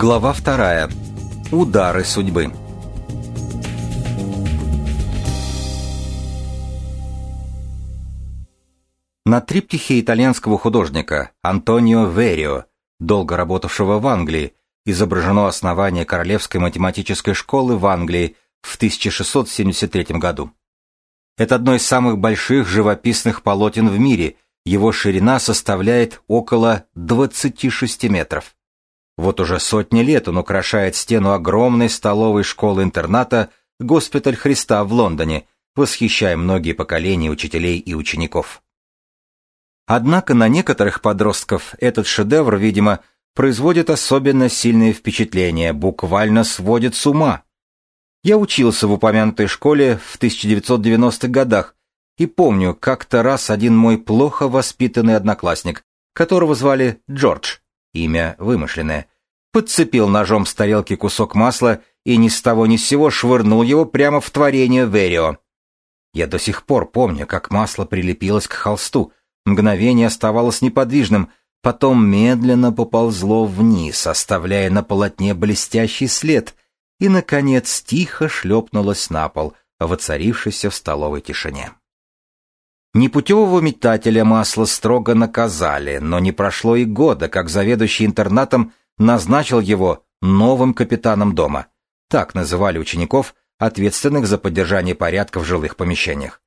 Глава вторая. Удары судьбы. На триптихе итальянского художника Антонио Верио, долго работавшего в Англии, изображено основание Королевской математической школы в Англии в 1673 году. Это одно из самых больших живописных полотен в мире, его ширина составляет около 26 метров. Вот уже сотни лет он украшает стену огромной столовой школы-интерната «Госпиталь Христа» в Лондоне, восхищая многие поколения учителей и учеников. Однако на некоторых подростков этот шедевр, видимо, производит особенно сильное впечатление, буквально сводит с ума. Я учился в упомянутой школе в 1990-х годах и помню, как-то раз один мой плохо воспитанный одноклассник, которого звали Джордж, имя вымышленное, подцепил ножом с тарелки кусок масла и ни с того ни с сего швырнул его прямо в творение Верио. Я до сих пор помню, как масло прилепилось к холсту, мгновение оставалось неподвижным, потом медленно поползло вниз, оставляя на полотне блестящий след, и, наконец, тихо шлепнулось на пол, воцарившийся в столовой тишине. Непутевого метателя масла строго наказали, но не прошло и года, как заведующий интернатом назначил его новым капитаном дома. Так называли учеников, ответственных за поддержание порядка в жилых помещениях.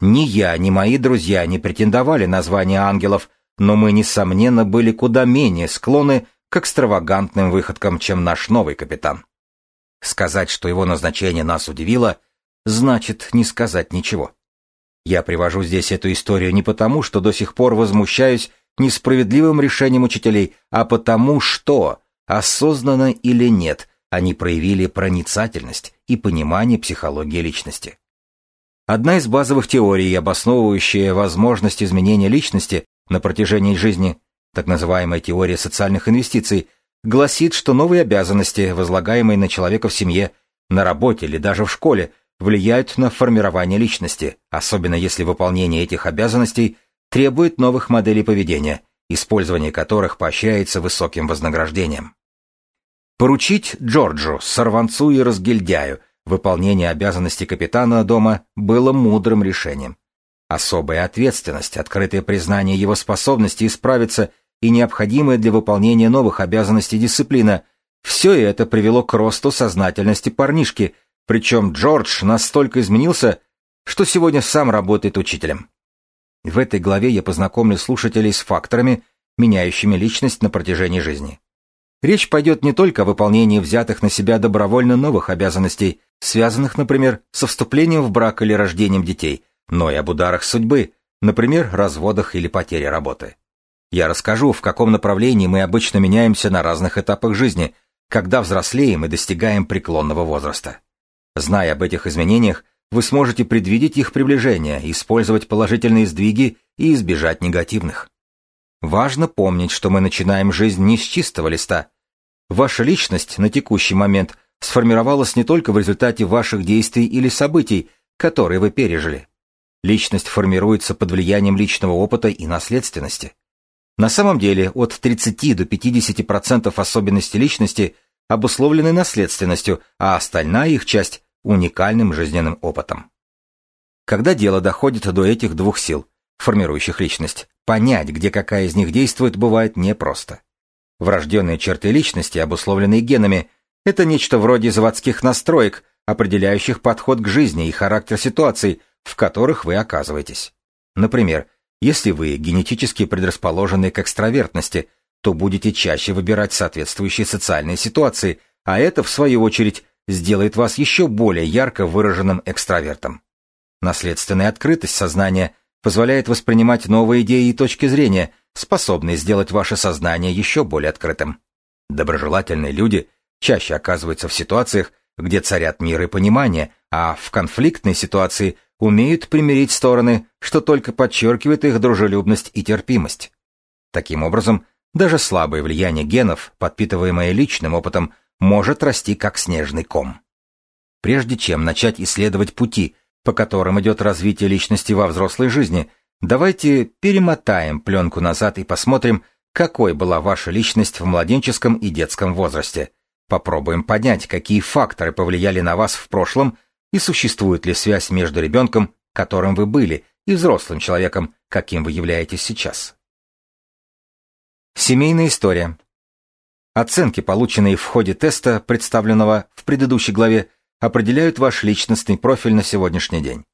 Ни я, ни мои друзья не претендовали на звание ангелов, но мы, несомненно, были куда менее склонны к экстравагантным выходкам, чем наш новый капитан. Сказать, что его назначение нас удивило, значит не сказать ничего. Я привожу здесь эту историю не потому, что до сих пор возмущаюсь несправедливым решением учителей, а потому что, осознанно или нет, они проявили проницательность и понимание психологии личности. Одна из базовых теорий, обосновывающая возможность изменения личности на протяжении жизни, так называемая теория социальных инвестиций, гласит, что новые обязанности, возлагаемые на человека в семье, на работе или даже в школе, влияют на формирование личности, особенно если выполнение этих обязанностей требует новых моделей поведения, использование которых поощряется высоким вознаграждением. Поручить Джорджу, сорванцу и разгильдяю, выполнение обязанностей капитана дома было мудрым решением. Особая ответственность, открытое признание его способности исправиться и необходимая для выполнения новых обязанностей дисциплина – все это привело к росту сознательности парнишки, причем Джордж настолько изменился, что сегодня сам работает учителем. В этой главе я познакомлю слушателей с факторами, меняющими личность на протяжении жизни. Речь пойдет не только о выполнении взятых на себя добровольно новых обязанностей, связанных, например, со вступлением в брак или рождением детей, но и об ударах судьбы, например, разводах или потере работы. Я расскажу, в каком направлении мы обычно меняемся на разных этапах жизни, когда взрослеем и достигаем преклонного возраста. Зная об этих изменениях, вы сможете предвидеть их приближение, использовать положительные сдвиги и избежать негативных. Важно помнить, что мы начинаем жизнь не с чистого листа. Ваша личность на текущий момент сформировалась не только в результате ваших действий или событий, которые вы пережили. Личность формируется под влиянием личного опыта и наследственности. На самом деле от 30 до 50% особенностей личности обусловлены наследственностью, а остальная их часть – уникальным жизненным опытом. Когда дело доходит до этих двух сил, формирующих личность, понять, где какая из них действует, бывает непросто. Врожденные черты личности, обусловленные генами, это нечто вроде заводских настроек, определяющих подход к жизни и характер ситуаций, в которых вы оказываетесь. Например, если вы генетически предрасположены к экстравертности, то будете чаще выбирать соответствующие социальные ситуации, а это, в свою очередь, сделает вас еще более ярко выраженным экстравертом. Наследственная открытость сознания позволяет воспринимать новые идеи и точки зрения, способные сделать ваше сознание еще более открытым. Доброжелательные люди чаще оказываются в ситуациях, где царят мир и понимание, а в конфликтной ситуации умеют примирить стороны, что только подчеркивает их дружелюбность и терпимость. Таким образом, даже слабое влияние генов, подпитываемое личным опытом, может расти как снежный ком. Прежде чем начать исследовать пути, по которым идет развитие личности во взрослой жизни, давайте перемотаем пленку назад и посмотрим, какой была ваша личность в младенческом и детском возрасте, Попробуем понять, какие факторы повлияли на вас в прошлом и существует ли связь между ребенком, которым вы были, и взрослым человеком, каким вы являетесь сейчас. Семейная история. Оценки, полученные в ходе теста, представленного в предыдущей главе, определяют ваш личностный профиль на сегодняшний день.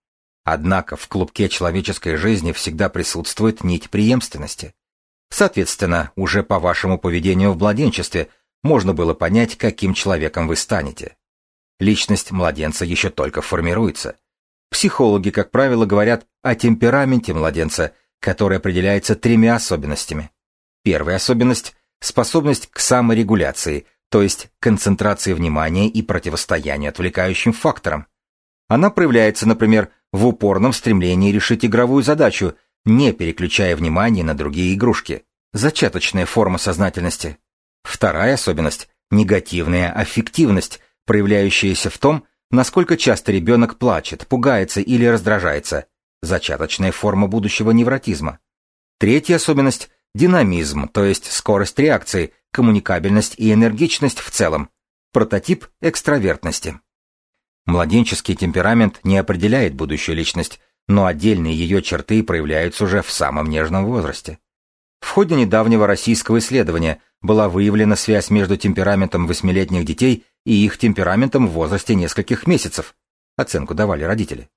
Однако в клубке человеческой жизни всегда присутствует нить преемственности. Соответственно, уже по вашему поведению в младенчестве можно было понять, каким человеком вы станете. Личность младенца еще только формируется. Психологи, как правило, говорят о темпераменте младенца, который определяется тремя особенностями. Первая особенность – способность к саморегуляции, то есть концентрации внимания и противостоянию отвлекающим факторам. Она проявляется, например, в упорном стремлении решить игровую задачу, не переключая внимание на другие игрушки. Зачаточная форма сознательности. Вторая особенность – негативная аффективность, проявляющаяся в том, насколько часто ребенок плачет, пугается или раздражается. Зачаточная форма будущего невротизма. Третья особенность – динамизм, то есть скорость реакции, коммуникабельность и энергичность в целом. Прототип экстравертности. Младенческий темперамент не определяет будущую личность, но отдельные ее черты проявляются уже в самом нежном возрасте. В ходе недавнего российского исследования была выявлена связь между темпераментом восьмилетних детей и их темпераментом в возрасте нескольких месяцев. Оценку давали родители.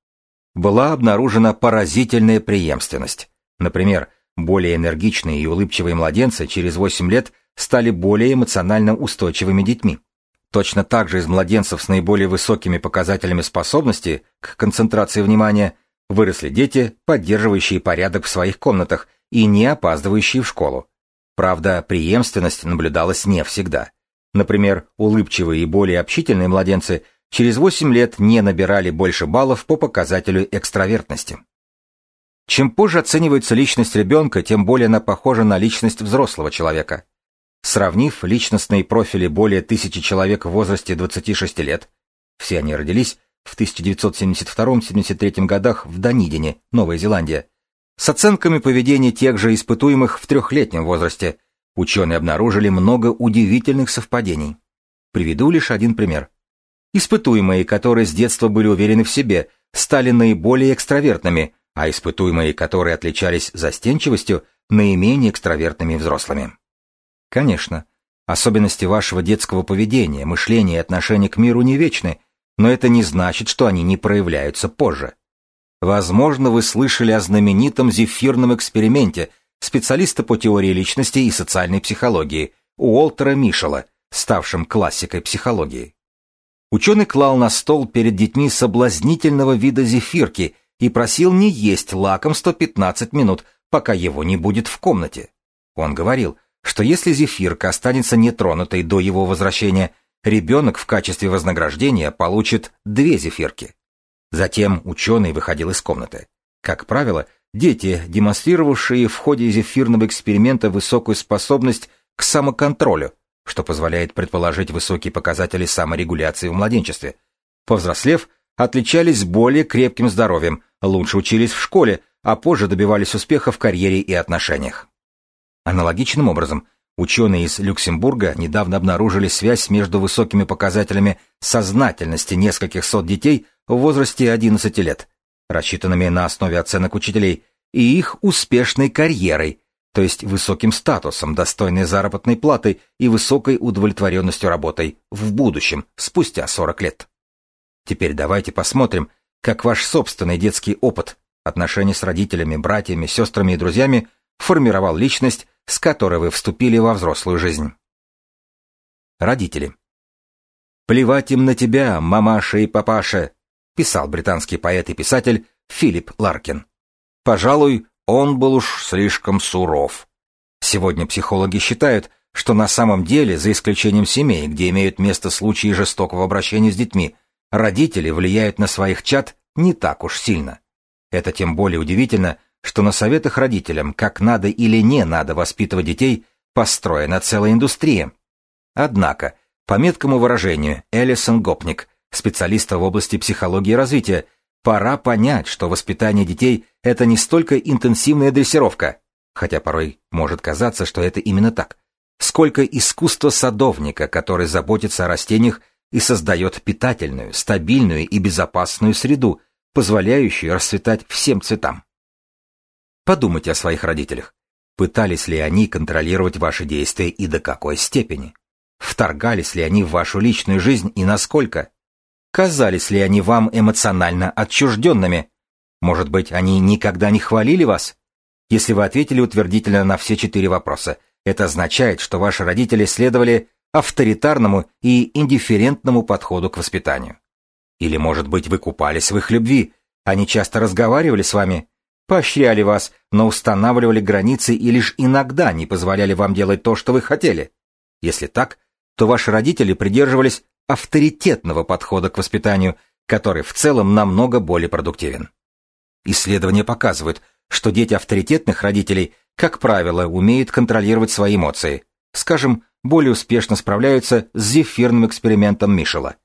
Была обнаружена поразительная преемственность. Например, более энергичные и улыбчивые младенцы через 8 лет стали более эмоционально устойчивыми детьми. Точно так же из младенцев с наиболее высокими показателями способности к концентрации внимания выросли дети, поддерживающие порядок в своих комнатах и не опаздывающие в школу. Правда, преемственность наблюдалась не всегда. Например, улыбчивые и более общительные младенцы через 8 лет не набирали больше баллов по показателю экстравертности. Чем позже оценивается личность ребенка, тем более она похожа на личность взрослого человека. Сравнив личностные профили более тысячи человек в возрасте 26 лет, все они родились в 1972-73 годах в Данидине, Новая Зеландия, с оценками поведения тех же испытуемых в трехлетнем возрасте, ученые обнаружили много удивительных совпадений. Приведу лишь один пример. Испытуемые, которые с детства были уверены в себе, стали наиболее экстравертными, а испытуемые, которые отличались застенчивостью, наименее экстравертными взрослыми. Конечно, особенности вашего детского поведения, мышления и отношения к миру не вечны, но это не значит, что они не проявляются позже. Возможно, вы слышали о знаменитом зефирном эксперименте специалиста по теории личности и социальной психологии Уолтера Мишела, ставшем классикой психологии. Ученый клал на стол перед детьми соблазнительного вида зефирки и просил не есть лакомство 15 минут, пока его не будет в комнате. Он говорил – что если зефирка останется нетронутой до его возвращения, ребенок в качестве вознаграждения получит две зефирки. Затем ученый выходил из комнаты. Как правило, дети, демонстрировавшие в ходе зефирного эксперимента высокую способность к самоконтролю, что позволяет предположить высокие показатели саморегуляции в младенчестве, повзрослев, отличались более крепким здоровьем, лучше учились в школе, а позже добивались успеха в карьере и отношениях. Аналогичным образом, ученые из Люксембурга недавно обнаружили связь между высокими показателями сознательности нескольких сот детей в возрасте 11 лет, рассчитанными на основе оценок учителей, и их успешной карьерой, то есть высоким статусом, достойной заработной платы и высокой удовлетворенностью работой в будущем, спустя 40 лет. Теперь давайте посмотрим, как ваш собственный детский опыт, отношения с родителями, братьями, сестрами и друзьями формировал личность, с которой вы вступили во взрослую жизнь. Родители. «Плевать им на тебя, мамаша и папаша», писал британский поэт и писатель Филипп Ларкин. Пожалуй, он был уж слишком суров. Сегодня психологи считают, что на самом деле, за исключением семей, где имеют место случаи жестокого обращения с детьми, родители влияют на своих чад не так уж сильно. Это тем более удивительно, что на советах родителям, как надо или не надо воспитывать детей, построена целая индустрия. Однако, по меткому выражению Элисон Гопник, специалиста в области психологии и развития, пора понять, что воспитание детей – это не столько интенсивная дрессировка, хотя порой может казаться, что это именно так, сколько искусства садовника, который заботится о растениях и создает питательную, стабильную и безопасную среду, позволяющую расцветать всем цветам. Подумайте о своих родителях. Пытались ли они контролировать ваши действия и до какой степени? Вторгались ли они в вашу личную жизнь и насколько? Казались ли они вам эмоционально отчужденными? Может быть, они никогда не хвалили вас? Если вы ответили утвердительно на все четыре вопроса, это означает, что ваши родители следовали авторитарному и индифферентному подходу к воспитанию. Или, может быть, вы купались в их любви, они часто разговаривали с вами, поощряли вас, но устанавливали границы и лишь иногда не позволяли вам делать то, что вы хотели. Если так, то ваши родители придерживались авторитетного подхода к воспитанию, который в целом намного более продуктивен. Исследования показывают, что дети авторитетных родителей, как правило, умеют контролировать свои эмоции. Скажем, более успешно справляются с зефирным экспериментом Мишела.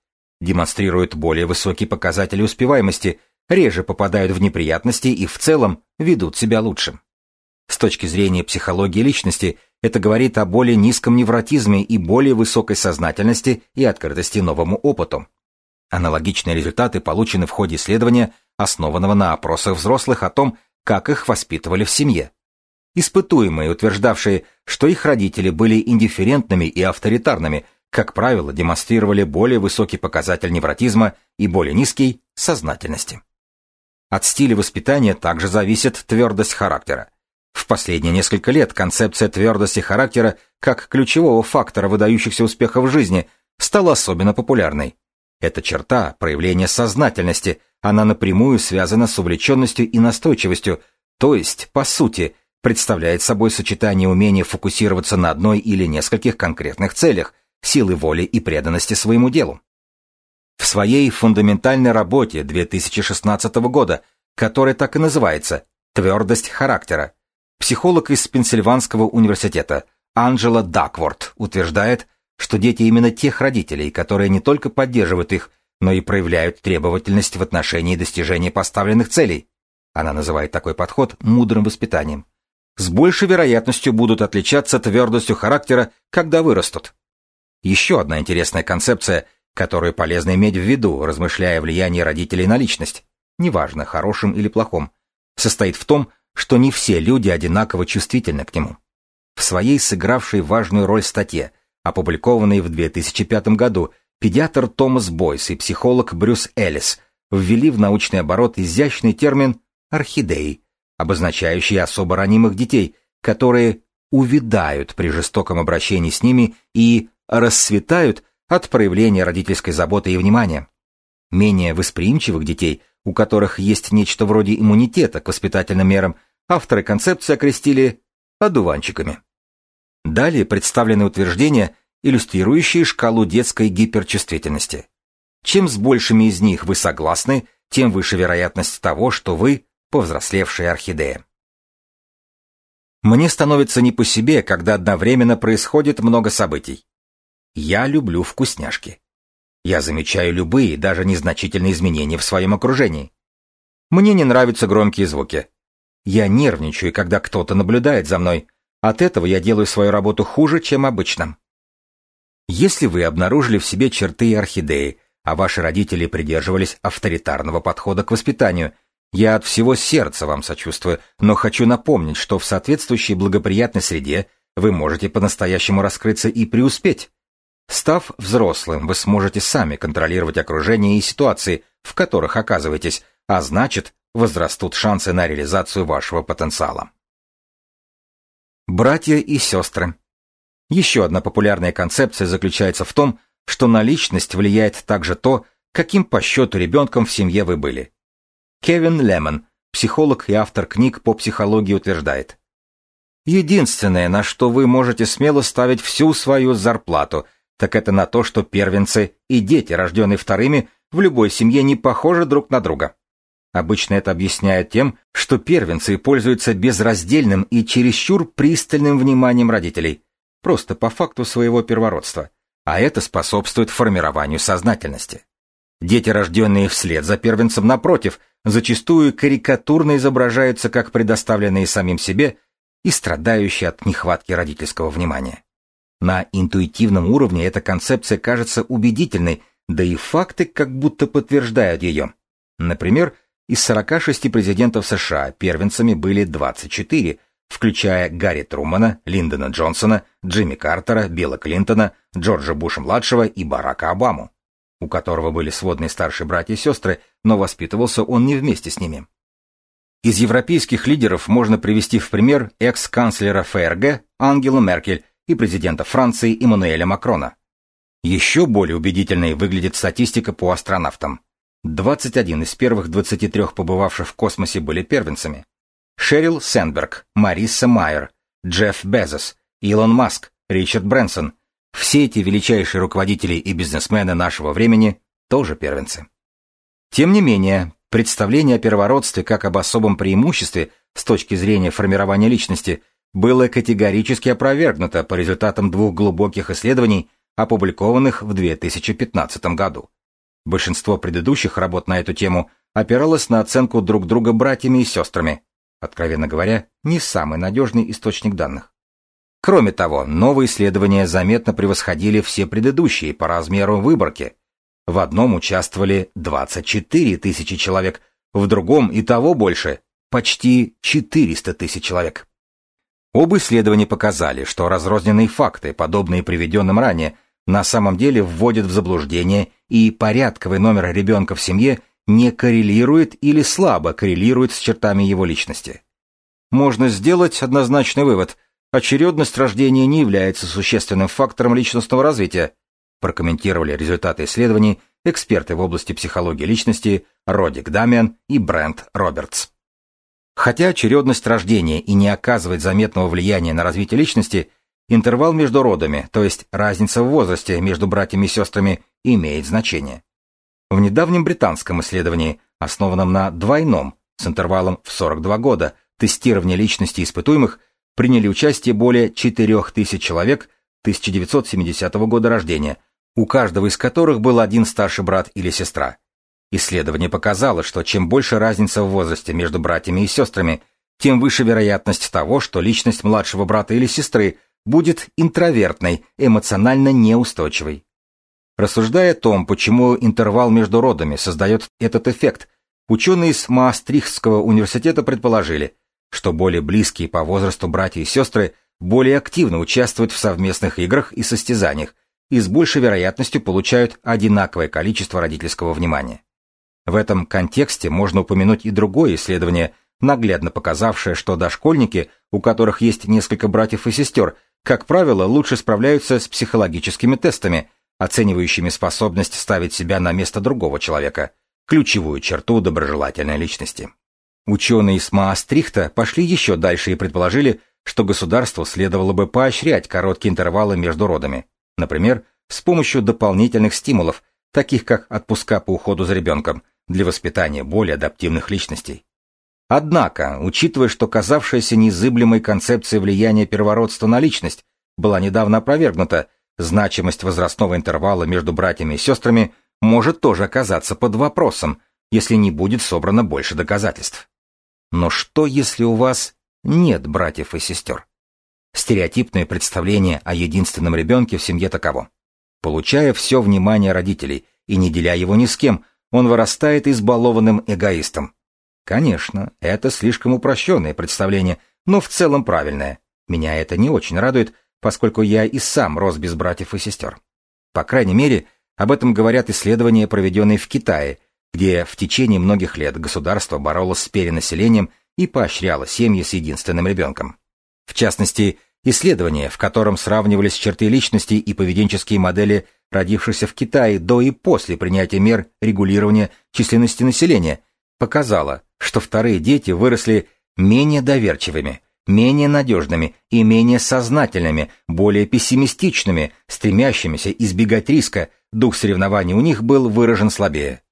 Демонстрируют более высокие показатели успеваемости, реже попадают в неприятности и в целом ведут себя лучше. С точки зрения психологии личности, это говорит о более низком невротизме и более высокой сознательности и открытости новому опыту. Аналогичные результаты получены в ходе исследования, основанного на опросах взрослых о том, как их воспитывали в семье. Испытуемые, утверждавшие, что их родители были индифферентными и авторитарными, как правило, демонстрировали более высокий показатель невротизма и более низкий – сознательности. От стиля воспитания также зависит твердость характера. В последние несколько лет концепция твердости характера как ключевого фактора выдающихся успехов в жизни стала особенно популярной. Эта черта – проявление сознательности, она напрямую связана с увлеченностью и настойчивостью, то есть, по сути, представляет собой сочетание умения фокусироваться на одной или нескольких конкретных целях, силы воли и преданности своему делу. В своей фундаментальной работе 2016 года, которая так и называется «Твердость характера», психолог из Пенсильванского университета Анджела Дакворт утверждает, что дети именно тех родителей, которые не только поддерживают их, но и проявляют требовательность в отношении достижения поставленных целей. Она называет такой подход мудрым воспитанием с большей вероятностью будут отличаться твердостью характера, когда вырастут. Еще одна интересная концепция, которую полезно иметь в виду, размышляя о влиянии родителей на личность, неважно, хорошим или плохом, состоит в том, что не все люди одинаково чувствительны к нему. В своей сыгравшей важную роль статье, опубликованной в 2005 году, педиатр Томас Бойс и психолог Брюс Эллис ввели в научный оборот изящный термин «орхидеи», обозначающие особо ранимых детей, которые увядают при жестоком обращении с ними и расцветают от проявления родительской заботы и внимания. Менее восприимчивых детей, у которых есть нечто вроде иммунитета к воспитательным мерам, авторы концепции окрестили одуванчиками. Далее представлены утверждения, иллюстрирующие шкалу детской гиперчувствительности. Чем с большими из них вы согласны, тем выше вероятность того, что вы повзрослевшая орхидея. Мне становится не по себе, когда одновременно происходит много событий. Я люблю вкусняшки. Я замечаю любые, даже незначительные изменения в своем окружении. Мне не нравятся громкие звуки. Я нервничаю, когда кто-то наблюдает за мной. От этого я делаю свою работу хуже, чем обычно. Если вы обнаружили в себе черты орхидеи, а ваши родители придерживались авторитарного подхода к воспитанию – я от всего сердца вам сочувствую, но хочу напомнить, что в соответствующей благоприятной среде вы можете по-настоящему раскрыться и преуспеть. Став взрослым, вы сможете сами контролировать окружение и ситуации, в которых оказываетесь, а значит, возрастут шансы на реализацию вашего потенциала. Братья и сестры. Еще одна популярная концепция заключается в том, что на личность влияет также то, каким по счету ребенком в семье вы были. Кевин Лемон, психолог и автор книг по психологии, утверждает. Единственное, на что вы можете смело ставить всю свою зарплату, так это на то, что первенцы и дети, рожденные вторыми, в любой семье не похожи друг на друга. Обычно это объясняют тем, что первенцы пользуются безраздельным и чересчур пристальным вниманием родителей, просто по факту своего первородства, а это способствует формированию сознательности. Дети, рожденные вслед за первенцем, напротив, зачастую карикатурно изображаются как предоставленные самим себе и страдающие от нехватки родительского внимания. На интуитивном уровне эта концепция кажется убедительной, да и факты как будто подтверждают ее. Например, из 46 президентов США первенцами были 24, включая Гарри Трумана, Линдона Джонсона, Джимми Картера, Билла Клинтона, Джорджа Буша-младшего и Барака Обаму, у которого были сводные старшие братья и сестры, но воспитывался он не вместе с ними. Из европейских лидеров можно привести в пример экс-канцлера ФРГ Ангелу Меркель и президента Франции Эммануэля Макрона. Еще более убедительной выглядит статистика по астронавтам. 21 из первых 23 побывавших в космосе были первенцами. Шерил Сенберг, Мариса Майер, Джефф Безос, Илон Маск, Ричард Брэнсон. Все эти величайшие руководители и бизнесмены нашего времени тоже первенцы. Тем не менее, представление о первородстве как об особом преимуществе с точки зрения формирования личности было категорически опровергнуто по результатам двух глубоких исследований, опубликованных в 2015 году. Большинство предыдущих работ на эту тему опиралось на оценку друг друга братьями и сестрами, откровенно говоря, не самый надежный источник данных. Кроме того, новые исследования заметно превосходили все предыдущие по размеру выборки. В одном участвовали 24 тысячи человек, в другом и того больше, почти 400 тысяч человек. Оба исследования показали, что разрозненные факты, подобные приведенным ранее, на самом деле вводят в заблуждение и порядковый номер ребенка в семье не коррелирует или слабо коррелирует с чертами его личности. Можно сделать однозначный вывод. Очередность рождения не является существенным фактором личностного развития, прокомментировали результаты исследований эксперты в области психологии личности Родик Дамиан и Брент Робертс. Хотя очередность рождения и не оказывает заметного влияния на развитие личности, Интервал между родами, то есть разница в возрасте между братьями и сестрами, имеет значение. В недавнем британском исследовании, основанном на двойном, с интервалом в 42 года, тестировании личности испытуемых, приняли участие более 4000 человек 1970 года рождения, у каждого из которых был один старший брат или сестра. Исследование показало, что чем больше разница в возрасте между братьями и сестрами, тем выше вероятность того, что личность младшего брата или сестры будет интровертной, эмоционально неустойчивой. Рассуждая о том, почему интервал между родами создает этот эффект, ученые из Маастрихтского университета предположили, что более близкие по возрасту братья и сестры более активно участвуют в совместных играх и состязаниях и с большей вероятностью получают одинаковое количество родительского внимания. В этом контексте можно упомянуть и другое исследование, наглядно показавшее, что дошкольники, у которых есть несколько братьев и сестер, как правило, лучше справляются с психологическими тестами, оценивающими способность ставить себя на место другого человека, ключевую черту доброжелательной личности. Ученые из Маастрихта пошли еще дальше и предположили, что государству следовало бы поощрять короткие интервалы между родами, например, с помощью дополнительных стимулов, таких как отпуска по уходу за ребенком, для воспитания более адаптивных личностей. Однако, учитывая, что казавшаяся незыблемой концепция влияния первородства на личность была недавно опровергнута, значимость возрастного интервала между братьями и сестрами может тоже оказаться под вопросом, если не будет собрано больше доказательств. Но что, если у вас нет братьев и сестер? Стереотипное представление о единственном ребенке в семье таково. Получая все внимание родителей и не деля его ни с кем, он вырастает избалованным эгоистом, Конечно, это слишком упрощенное представление, но в целом правильное. Меня это не очень радует, поскольку я и сам рос без братьев и сестер. По крайней мере, об этом говорят исследования, проведенные в Китае, где в течение многих лет государство боролось с перенаселением и поощряло семьи с единственным ребенком. В частности, исследование, в котором сравнивались черты личности и поведенческие модели родившихся в Китае до и после принятия мер регулирования численности населения, показало, что вторые дети выросли менее доверчивыми, менее надежными и менее сознательными, более пессимистичными, стремящимися избегать риска, дух соревнований у них был выражен слабее.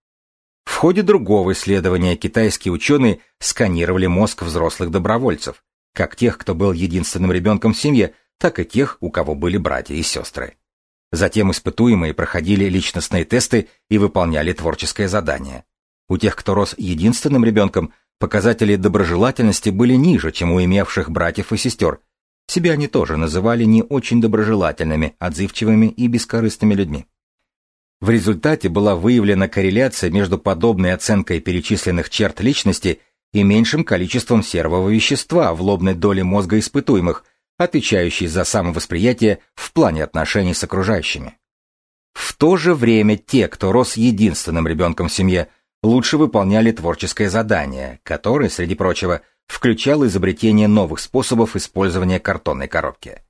В ходе другого исследования китайские ученые сканировали мозг взрослых добровольцев, как тех, кто был единственным ребенком в семье, так и тех, у кого были братья и сестры. Затем испытуемые проходили личностные тесты и выполняли творческое задание. У тех, кто рос единственным ребенком, показатели доброжелательности были ниже, чем у имевших братьев и сестер. себя они тоже называли не очень доброжелательными, отзывчивыми и бескорыстными людьми. В результате была выявлена корреляция между подобной оценкой перечисленных черт личности и меньшим количеством серого вещества в лобной доле мозга испытуемых, отвечающей за самовосприятие в плане отношений с окружающими. В то же время те, кто рос единственным ребенком в семье, лучше выполняли творческое задание, которое, среди прочего, включало изобретение новых способов использования картонной коробки.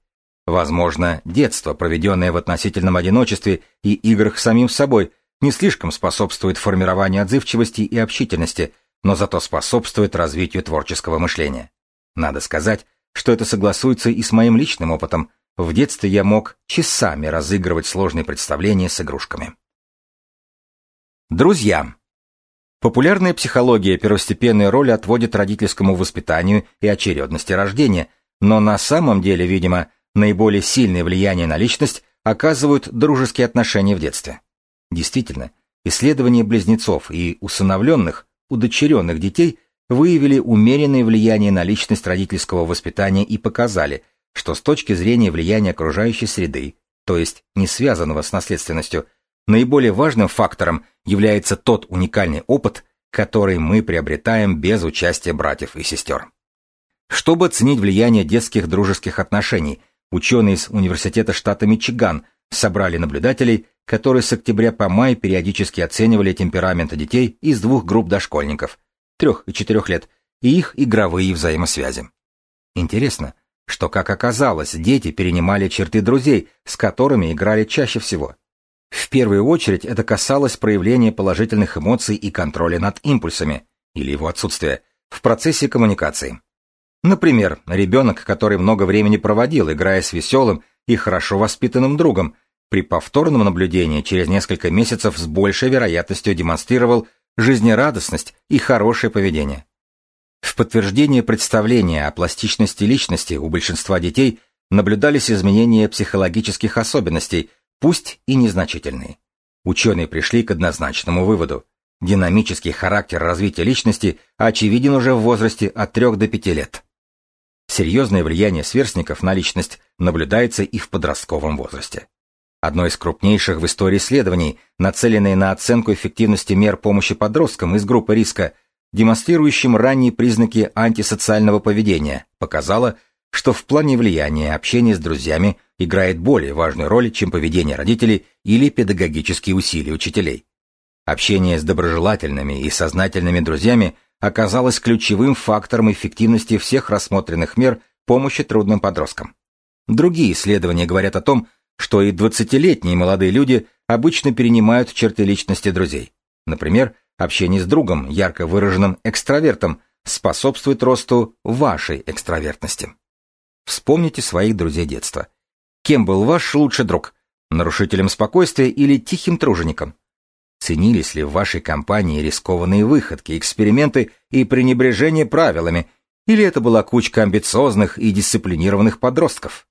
Возможно, детство, проведенное в относительном одиночестве и играх с самим собой, не слишком способствует формированию отзывчивости и общительности, но зато способствует развитию творческого мышления. Надо сказать, что это согласуется и с моим личным опытом. В детстве я мог часами разыгрывать сложные представления с игрушками. Друзья. Популярная психология первостепенную роль отводит родительскому воспитанию и очередности рождения, но на самом деле, видимо, наиболее сильное влияние на личность оказывают дружеские отношения в детстве. Действительно, исследования близнецов и усыновленных, удочеренных детей выявили умеренное влияние на личность родительского воспитания и показали, что с точки зрения влияния окружающей среды, то есть не связанного с наследственностью, наиболее важным фактором является тот уникальный опыт, который мы приобретаем без участия братьев и сестер. Чтобы оценить влияние детских дружеских отношений, ученые из Университета штата Мичиган собрали наблюдателей, которые с октября по май периодически оценивали темпераменты детей из двух групп дошкольников – трех и четырех лет, и их игровые взаимосвязи. Интересно, что, как оказалось, дети перенимали черты друзей, с которыми играли чаще всего. В первую очередь это касалось проявления положительных эмоций и контроля над импульсами, или его отсутствия, в процессе коммуникации. Например, ребенок, который много времени проводил, играя с веселым и хорошо воспитанным другом, при повторном наблюдении через несколько месяцев с большей вероятностью демонстрировал жизнерадостность и хорошее поведение. В подтверждение представления о пластичности личности у большинства детей наблюдались изменения психологических особенностей, пусть и незначительные. Ученые пришли к однозначному выводу. Динамический характер развития личности очевиден уже в возрасте от 3 до 5 лет. Серьезное влияние сверстников на личность наблюдается и в подростковом возрасте. Одно из крупнейших в истории исследований, нацеленное на оценку эффективности мер помощи подросткам из группы риска, демонстрирующим ранние признаки антисоциального поведения, показало, что в плане влияния общение с друзьями играет более важную роль, чем поведение родителей или педагогические усилия учителей. Общение с доброжелательными и сознательными друзьями оказалось ключевым фактором эффективности всех рассмотренных мер помощи трудным подросткам. Другие исследования говорят о том, что и 20-летние молодые люди обычно перенимают черты личности друзей. Например, общение с другом, ярко выраженным экстравертом, способствует росту вашей экстравертности. Вспомните своих друзей детства. Кем был ваш лучший друг? Нарушителем спокойствия или тихим тружеником? Ценились ли в вашей компании рискованные выходки, эксперименты и пренебрежение правилами, или это была кучка амбициозных и дисциплинированных подростков?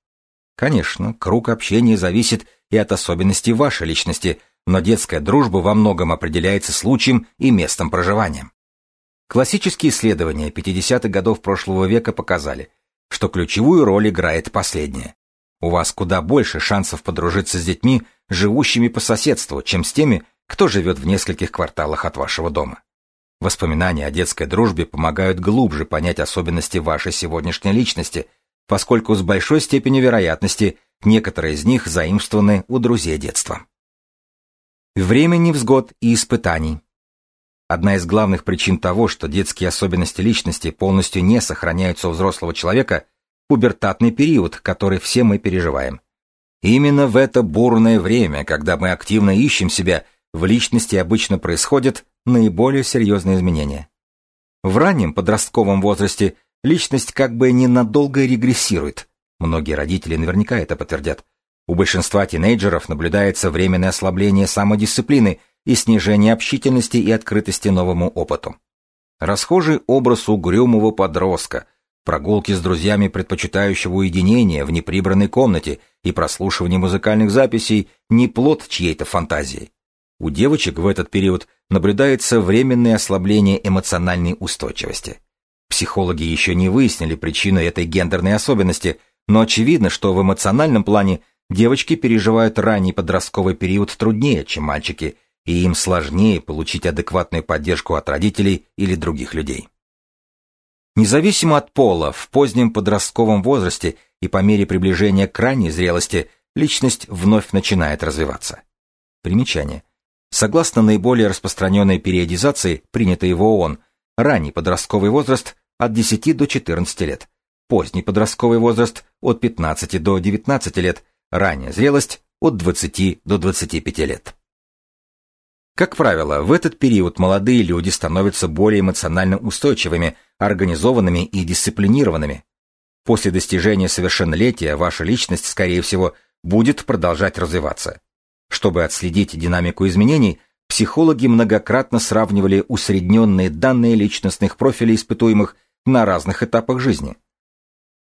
Конечно, круг общения зависит и от особенностей вашей личности, но детская дружба во многом определяется случаем и местом проживания. Классические исследования 50-х годов прошлого века показали, что ключевую роль играет последнее. У вас куда больше шансов подружиться с детьми, живущими по соседству, чем с теми, кто живет в нескольких кварталах от вашего дома. Воспоминания о детской дружбе помогают глубже понять особенности вашей сегодняшней личности – поскольку с большой степенью вероятности некоторые из них заимствованы у друзей детства. Время невзгод и испытаний. Одна из главных причин того, что детские особенности личности полностью не сохраняются у взрослого человека – пубертатный период, который все мы переживаем. Именно в это бурное время, когда мы активно ищем себя, в личности обычно происходят наиболее серьезные изменения. В раннем подростковом возрасте Личность как бы ненадолго регрессирует. Многие родители наверняка это подтвердят. У большинства тинейджеров наблюдается временное ослабление самодисциплины и снижение общительности и открытости новому опыту. Расхожий образ угрюмого подростка, прогулки с друзьями предпочитающего уединения в неприбранной комнате и прослушивание музыкальных записей не плод чьей-то фантазии. У девочек в этот период наблюдается временное ослабление эмоциональной устойчивости. Психологи еще не выяснили причину этой гендерной особенности, но очевидно, что в эмоциональном плане девочки переживают ранний подростковый период труднее, чем мальчики, и им сложнее получить адекватную поддержку от родителей или других людей. Независимо от пола, в позднем подростковом возрасте и по мере приближения к ранней зрелости личность вновь начинает развиваться. Примечание. Согласно наиболее распространенной периодизации, принятой в ООН, ранний подростковый возраст от 10 до 14 лет, поздний подростковый возраст от 15 до 19 лет, ранняя зрелость от 20 до 25 лет. Как правило, в этот период молодые люди становятся более эмоционально устойчивыми, организованными и дисциплинированными. После достижения совершеннолетия ваша личность, скорее всего, будет продолжать развиваться. Чтобы отследить динамику изменений, психологи многократно сравнивали усредненные данные личностных профилей испытуемых на разных этапах жизни.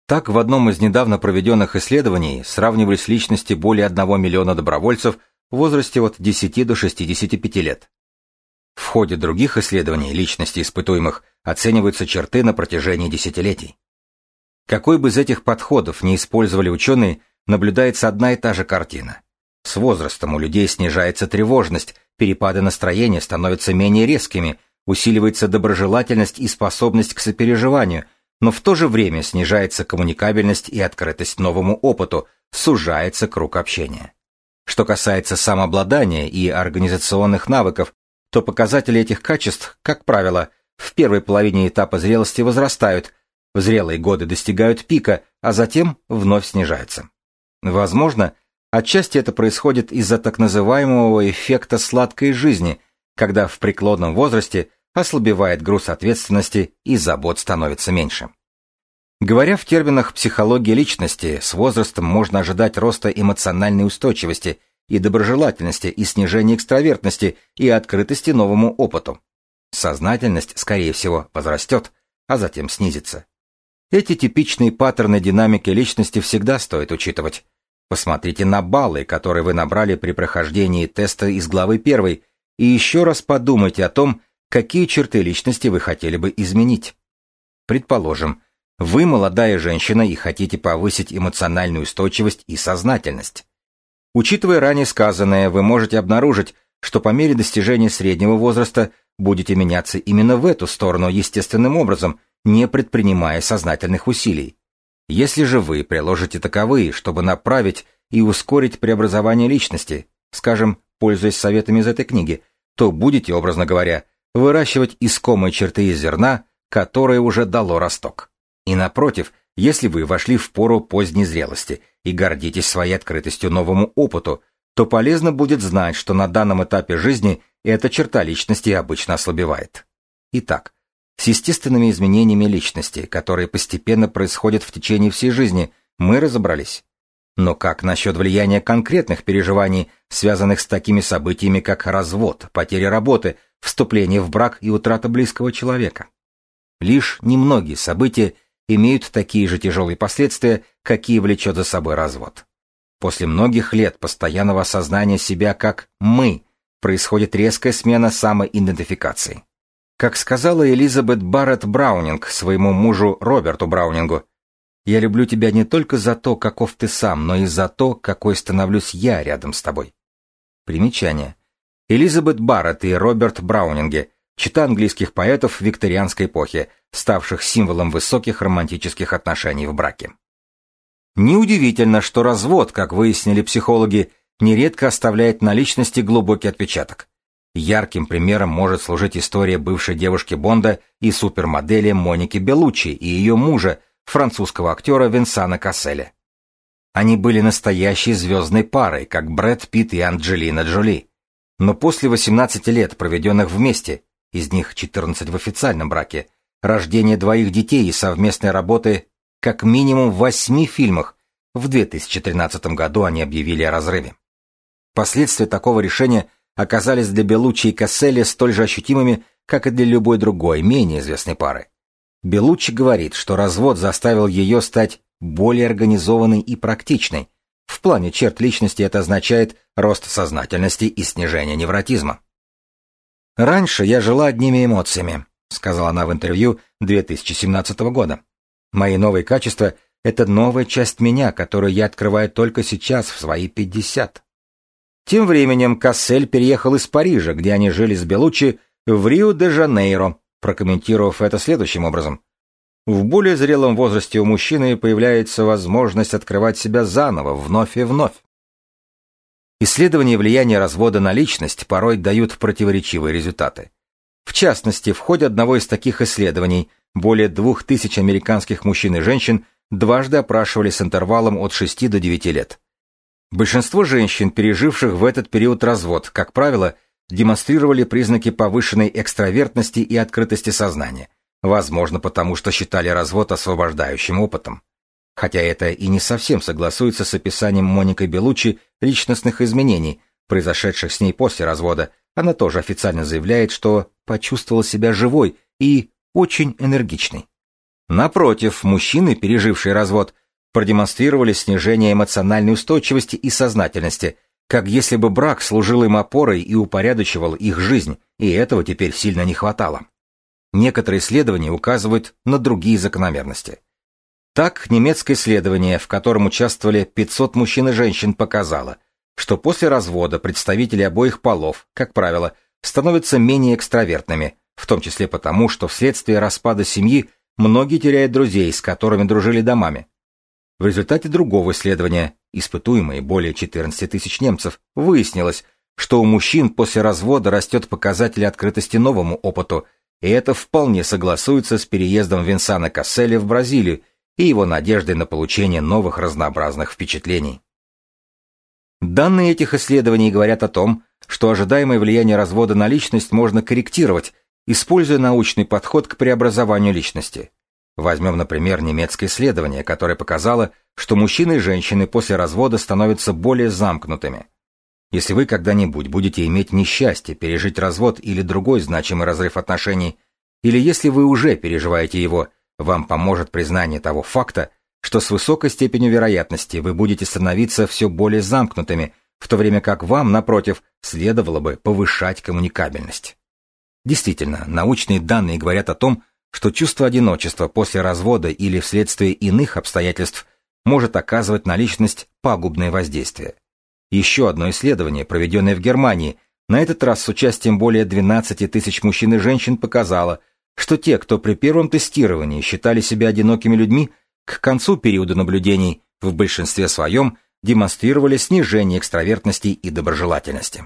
Так, в одном из недавно проведенных исследований сравнивались личности более 1 миллиона добровольцев – в возрасте от 10 до 65 лет. В ходе других исследований личности испытуемых оцениваются черты на протяжении десятилетий. Какой бы из этих подходов не использовали ученые, наблюдается одна и та же картина. С возрастом у людей снижается тревожность, перепады настроения становятся менее резкими, усиливается доброжелательность и способность к сопереживанию, но в то же время снижается коммуникабельность и открытость новому опыту, сужается круг общения. Что касается самообладания и организационных навыков, то показатели этих качеств, как правило, в первой половине этапа зрелости возрастают, в зрелые годы достигают пика, а затем вновь снижаются. Возможно, отчасти это происходит из-за так называемого эффекта сладкой жизни, когда в преклонном возрасте ослабевает груз ответственности и забот становится меньше. Говоря в терминах психологии личности, с возрастом можно ожидать роста эмоциональной устойчивости и доброжелательности и снижения экстравертности и открытости новому опыту. Сознательность, скорее всего, возрастет, а затем снизится. Эти типичные паттерны динамики личности всегда стоит учитывать. Посмотрите на баллы, которые вы набрали при прохождении теста из главы 1, и еще раз подумайте о том, какие черты личности вы хотели бы изменить. Предположим, вы молодая женщина и хотите повысить эмоциональную устойчивость и сознательность. Учитывая ранее сказанное, вы можете обнаружить, что по мере достижения среднего возраста будете меняться именно в эту сторону естественным образом, не предпринимая сознательных усилий. Если же вы приложите таковые, чтобы направить и ускорить преобразование личности, скажем, пользуясь советами из этой книги, то будете, образно говоря, выращивать искомые черты из зерна, которое уже дало росток. И напротив, если вы вошли в пору поздней зрелости и гордитесь своей открытостью новому опыту, то полезно будет знать, что на данном этапе жизни эта черта личности обычно ослабевает. Итак, с естественными изменениями личности, которые постепенно происходят в течение всей жизни, мы разобрались. Но как насчет влияния конкретных переживаний, связанных с такими событиями, как развод, потеря работы, вступление в брак и утрата близкого человека? Лишь немногие события имеют такие же тяжелые последствия, какие влечет за собой развод. После многих лет постоянного осознания себя как «мы» происходит резкая смена самоидентификации. Как сказала Элизабет Барретт Браунинг своему мужу Роберту Браунингу, «Я люблю тебя не только за то, каков ты сам, но и за то, какой становлюсь я рядом с тобой». Примечание. Элизабет Барретт и Роберт Браунинги – чита английских поэтов викторианской эпохи – ставших символом высоких романтических отношений в браке. Неудивительно, что развод, как выяснили психологи, нередко оставляет на личности глубокий отпечаток. Ярким примером может служить история бывшей девушки Бонда и супермодели Моники Белуччи и ее мужа, французского актера Винсана Касселя. Они были настоящей звездной парой, как Брэд Питт и Анджелина Джоли. Но после 18 лет, проведенных вместе, из них 14 в официальном браке, рождение двоих детей и совместной работы как минимум в восьми фильмах, в 2013 году они объявили о разрыве. Последствия такого решения оказались для Белуччи и Касселли столь же ощутимыми, как и для любой другой, менее известной пары. Белуччи говорит, что развод заставил ее стать более организованной и практичной. В плане черт личности это означает рост сознательности и снижение невротизма. Раньше я жила одними эмоциями, сказала она в интервью 2017 года. Мои новые качества это новая часть меня, которую я открываю только сейчас, в свои 50. Тем временем Кассель переехал из Парижа, где они жили с Белучи, в Рио-де-Жанейро, прокомментировав это следующим образом. В более зрелом возрасте у мужчины появляется возможность открывать себя заново, вновь и вновь. Исследования влияния развода на личность порой дают противоречивые результаты. В частности, в ходе одного из таких исследований более двух тысяч американских мужчин и женщин дважды опрашивали с интервалом от 6 до 9 лет. Большинство женщин, переживших в этот период развод, как правило, демонстрировали признаки повышенной экстравертности и открытости сознания, возможно потому, что считали развод освобождающим опытом хотя это и не совсем согласуется с описанием Моникой Белучи личностных изменений, произошедших с ней после развода. Она тоже официально заявляет, что почувствовала себя живой и очень энергичной. Напротив, мужчины, пережившие развод, продемонстрировали снижение эмоциональной устойчивости и сознательности, как если бы брак служил им опорой и упорядочивал их жизнь, и этого теперь сильно не хватало. Некоторые исследования указывают на другие закономерности – так, немецкое исследование, в котором участвовали 500 мужчин и женщин, показало, что после развода представители обоих полов, как правило, становятся менее экстравертными, в том числе потому, что вследствие распада семьи многие теряют друзей, с которыми дружили домами. В результате другого исследования, испытуемые более 14 тысяч немцев, выяснилось, что у мужчин после развода растет показатель открытости новому опыту, и это вполне согласуется с переездом Винсана Касселя в Бразилию и его надеждой на получение новых разнообразных впечатлений. Данные этих исследований говорят о том, что ожидаемое влияние развода на личность можно корректировать, используя научный подход к преобразованию личности. Возьмем, например, немецкое исследование, которое показало, что мужчины и женщины после развода становятся более замкнутыми. Если вы когда-нибудь будете иметь несчастье пережить развод или другой значимый разрыв отношений, или если вы уже переживаете его – вам поможет признание того факта, что с высокой степенью вероятности вы будете становиться все более замкнутыми, в то время как вам, напротив, следовало бы повышать коммуникабельность. Действительно, научные данные говорят о том, что чувство одиночества после развода или вследствие иных обстоятельств может оказывать на личность пагубное воздействие. Еще одно исследование, проведенное в Германии, на этот раз с участием более 12 тысяч мужчин и женщин, показало, что те, кто при первом тестировании считали себя одинокими людьми, к концу периода наблюдений в большинстве своем демонстрировали снижение экстравертности и доброжелательности.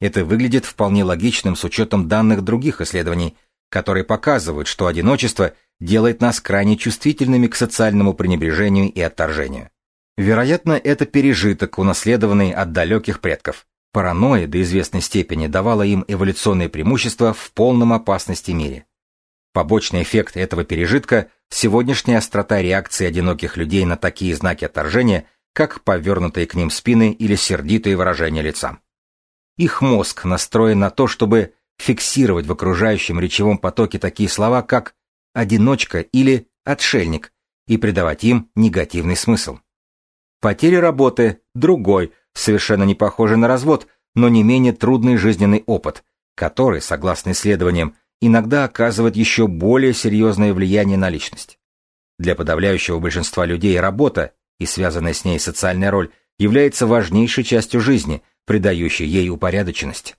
Это выглядит вполне логичным с учетом данных других исследований, которые показывают, что одиночество делает нас крайне чувствительными к социальному пренебрежению и отторжению. Вероятно, это пережиток, унаследованный от далеких предков. Паранойя до известной степени давала им эволюционные преимущества в полном опасности мире. Побочный эффект этого пережитка – сегодняшняя острота реакции одиноких людей на такие знаки отторжения, как повернутые к ним спины или сердитые выражения лица. Их мозг настроен на то, чтобы фиксировать в окружающем речевом потоке такие слова, как «одиночка» или «отшельник», и придавать им негативный смысл. Потеря работы – другой, совершенно не похожий на развод, но не менее трудный жизненный опыт, который, согласно исследованиям, иногда оказывает еще более серьезное влияние на личность. Для подавляющего большинства людей работа и связанная с ней социальная роль является важнейшей частью жизни, придающей ей упорядоченность.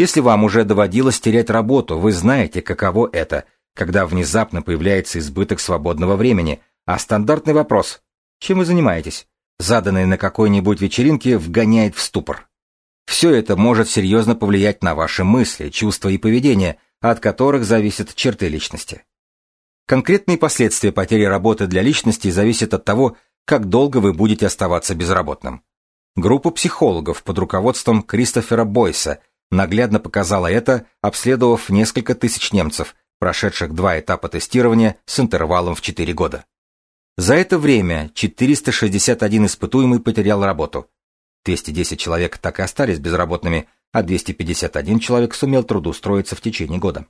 Если вам уже доводилось терять работу, вы знаете, каково это, когда внезапно появляется избыток свободного времени, а стандартный вопрос «Чем вы занимаетесь?» заданный на какой-нибудь вечеринке, вгоняет в ступор. Все это может серьезно повлиять на ваши мысли, чувства и поведение – от которых зависят черты личности. Конкретные последствия потери работы для личности зависят от того, как долго вы будете оставаться безработным. Группа психологов под руководством Кристофера Бойса наглядно показала это, обследовав несколько тысяч немцев, прошедших два этапа тестирования с интервалом в 4 года. За это время 461 испытуемый потерял работу. 210 человек так и остались безработными, а 251 человек сумел трудоустроиться в течение года.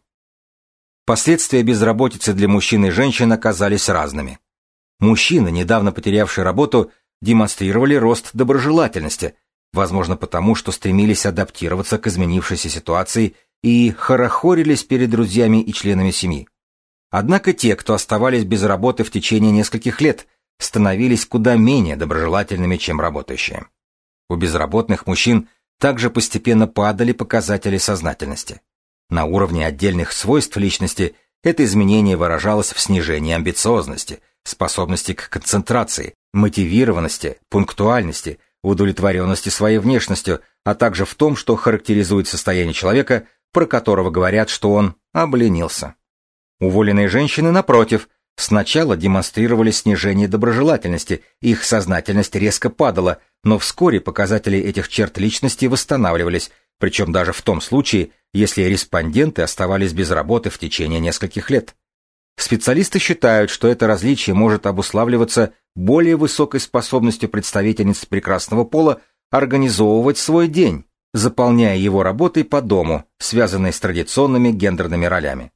Последствия безработицы для мужчин и женщин оказались разными. Мужчины, недавно потерявшие работу, демонстрировали рост доброжелательности, возможно потому, что стремились адаптироваться к изменившейся ситуации и хорохорились перед друзьями и членами семьи. Однако те, кто оставались без работы в течение нескольких лет, становились куда менее доброжелательными, чем работающие. У безработных мужчин также постепенно падали показатели сознательности. На уровне отдельных свойств личности это изменение выражалось в снижении амбициозности, способности к концентрации, мотивированности, пунктуальности, удовлетворенности своей внешностью, а также в том, что характеризует состояние человека, про которого говорят, что он обленился. Уволенные женщины, напротив, сначала демонстрировали снижение доброжелательности, их сознательность резко падала, но вскоре показатели этих черт личности восстанавливались, причем даже в том случае, если респонденты оставались без работы в течение нескольких лет. Специалисты считают, что это различие может обуславливаться более высокой способностью представительниц прекрасного пола организовывать свой день, заполняя его работой по дому, связанной с традиционными гендерными ролями.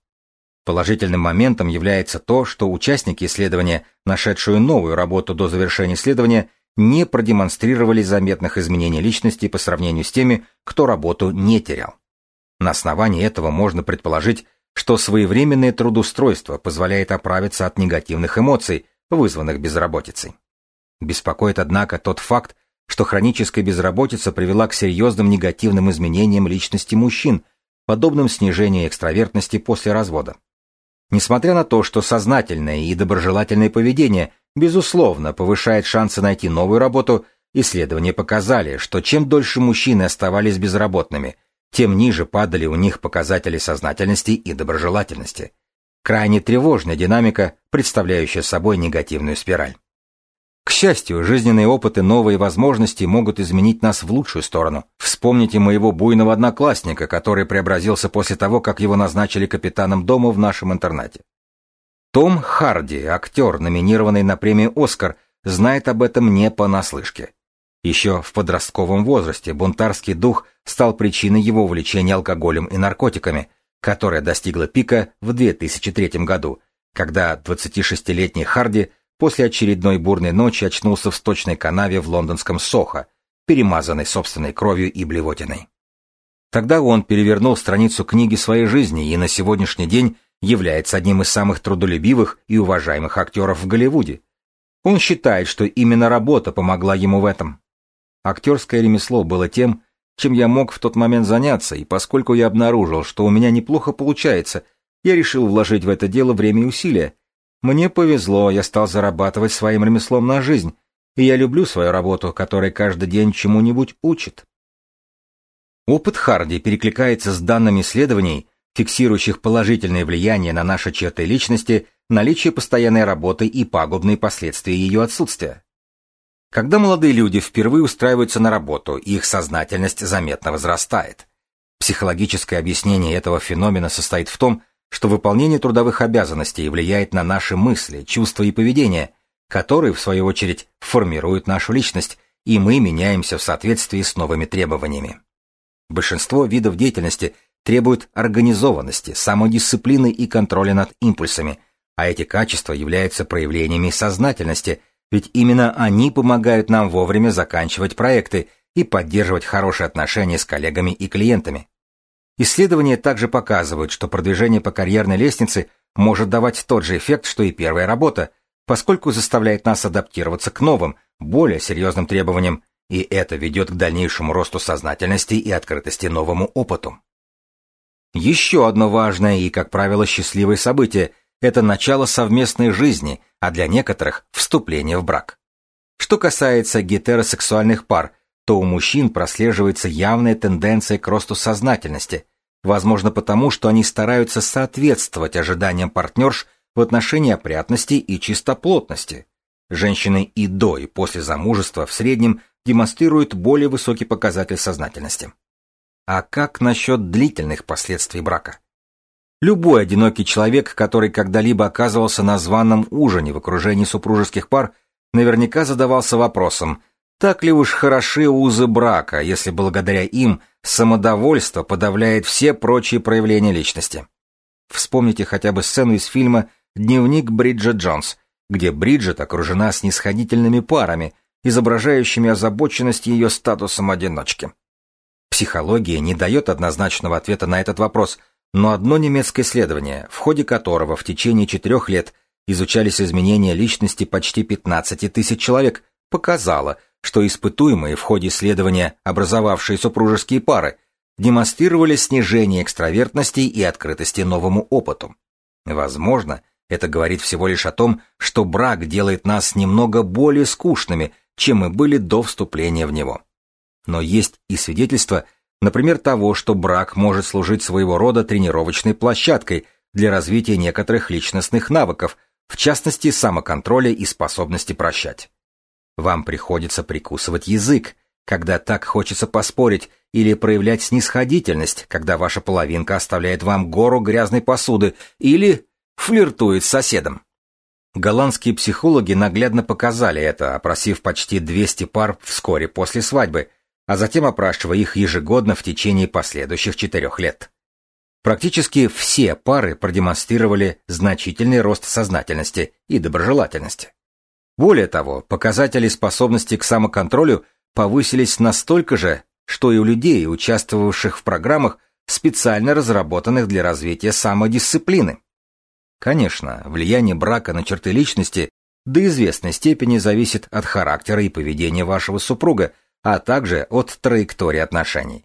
Положительным моментом является то, что участники исследования, нашедшие новую работу до завершения исследования, не продемонстрировали заметных изменений личности по сравнению с теми, кто работу не терял. На основании этого можно предположить, что своевременное трудоустройство позволяет оправиться от негативных эмоций, вызванных безработицей. Беспокоит, однако, тот факт, что хроническая безработица привела к серьезным негативным изменениям личности мужчин, подобным снижению экстравертности после развода. Несмотря на то, что сознательное и доброжелательное поведение, безусловно, повышает шансы найти новую работу, исследования показали, что чем дольше мужчины оставались безработными, тем ниже падали у них показатели сознательности и доброжелательности. Крайне тревожная динамика, представляющая собой негативную спираль. К счастью, жизненные опыты, новые возможности могут изменить нас в лучшую сторону. Вспомните моего буйного одноклассника, который преобразился после того, как его назначили капитаном дома в нашем интернате. Том Харди, актер, номинированный на премию «Оскар», знает об этом не понаслышке. Еще в подростковом возрасте бунтарский дух стал причиной его увлечения алкоголем и наркотиками, которое достигло пика в 2003 году, когда 26-летний Харди после очередной бурной ночи очнулся в сточной канаве в лондонском Сохо, перемазанной собственной кровью и блевотиной. Тогда он перевернул страницу книги своей жизни и на сегодняшний день является одним из самых трудолюбивых и уважаемых актеров в Голливуде. Он считает, что именно работа помогла ему в этом. Актерское ремесло было тем, чем я мог в тот момент заняться, и поскольку я обнаружил, что у меня неплохо получается, я решил вложить в это дело время и усилия. Мне повезло, я стал зарабатывать своим ремеслом на жизнь, и я люблю свою работу, которая каждый день чему-нибудь учит. Опыт Харди перекликается с данными исследований, фиксирующих положительное влияние на наши черты личности, наличие постоянной работы и пагубные последствия ее отсутствия. Когда молодые люди впервые устраиваются на работу, их сознательность заметно возрастает. Психологическое объяснение этого феномена состоит в том, что выполнение трудовых обязанностей влияет на наши мысли, чувства и поведение, которые, в свою очередь, формируют нашу личность, и мы меняемся в соответствии с новыми требованиями. Большинство видов деятельности требуют организованности, самодисциплины и контроля над импульсами, а эти качества являются проявлениями сознательности – ведь именно они помогают нам вовремя заканчивать проекты и поддерживать хорошие отношения с коллегами и клиентами. Исследования также показывают, что продвижение по карьерной лестнице может давать тот же эффект, что и первая работа, поскольку заставляет нас адаптироваться к новым, более серьезным требованиям, и это ведет к дальнейшему росту сознательности и открытости новому опыту. Еще одно важное и, как правило, счастливое событие – это начало совместной жизни, а для некоторых – вступление в брак. Что касается гетеросексуальных пар, то у мужчин прослеживается явная тенденция к росту сознательности, возможно потому, что они стараются соответствовать ожиданиям партнерш в отношении опрятности и чистоплотности. Женщины и до, и после замужества в среднем демонстрируют более высокий показатель сознательности. А как насчет длительных последствий брака? Любой одинокий человек, который когда-либо оказывался на званом ужине в окружении супружеских пар, наверняка задавался вопросом, так ли уж хороши узы брака, если благодаря им самодовольство подавляет все прочие проявления личности. Вспомните хотя бы сцену из фильма «Дневник Бриджит Джонс», где Бриджит окружена снисходительными парами, изображающими озабоченность ее статусом одиночки. Психология не дает однозначного ответа на этот вопрос – но одно немецкое исследование, в ходе которого в течение четырех лет изучались изменения личности почти 15 тысяч человек, показало, что испытуемые в ходе исследования образовавшие супружеские пары демонстрировали снижение экстравертности и открытости новому опыту. Возможно, это говорит всего лишь о том, что брак делает нас немного более скучными, чем мы были до вступления в него. Но есть и свидетельства, например, того, что брак может служить своего рода тренировочной площадкой для развития некоторых личностных навыков, в частности, самоконтроля и способности прощать. Вам приходится прикусывать язык, когда так хочется поспорить, или проявлять снисходительность, когда ваша половинка оставляет вам гору грязной посуды, или флиртует с соседом. Голландские психологи наглядно показали это, опросив почти 200 пар вскоре после свадьбы, а затем опрашивая их ежегодно в течение последующих четырех лет. Практически все пары продемонстрировали значительный рост сознательности и доброжелательности. Более того, показатели способности к самоконтролю повысились настолько же, что и у людей, участвовавших в программах, специально разработанных для развития самодисциплины. Конечно, влияние брака на черты личности до известной степени зависит от характера и поведения вашего супруга, а также от траектории отношений.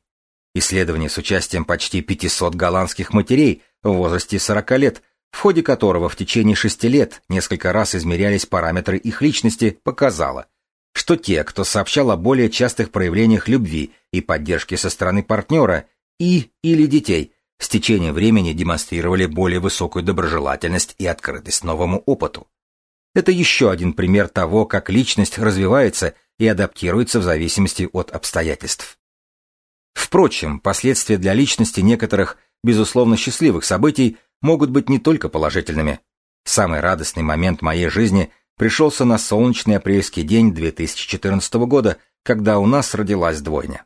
Исследование с участием почти 500 голландских матерей в возрасте 40 лет, в ходе которого в течение 6 лет несколько раз измерялись параметры их личности, показало, что те, кто сообщал о более частых проявлениях любви и поддержки со стороны партнера и или детей, с течением времени демонстрировали более высокую доброжелательность и открытость новому опыту. Это еще один пример того, как личность развивается и адаптируется в зависимости от обстоятельств. Впрочем, последствия для личности некоторых, безусловно, счастливых событий могут быть не только положительными. Самый радостный момент моей жизни пришелся на солнечный апрельский день 2014 года, когда у нас родилась двойня.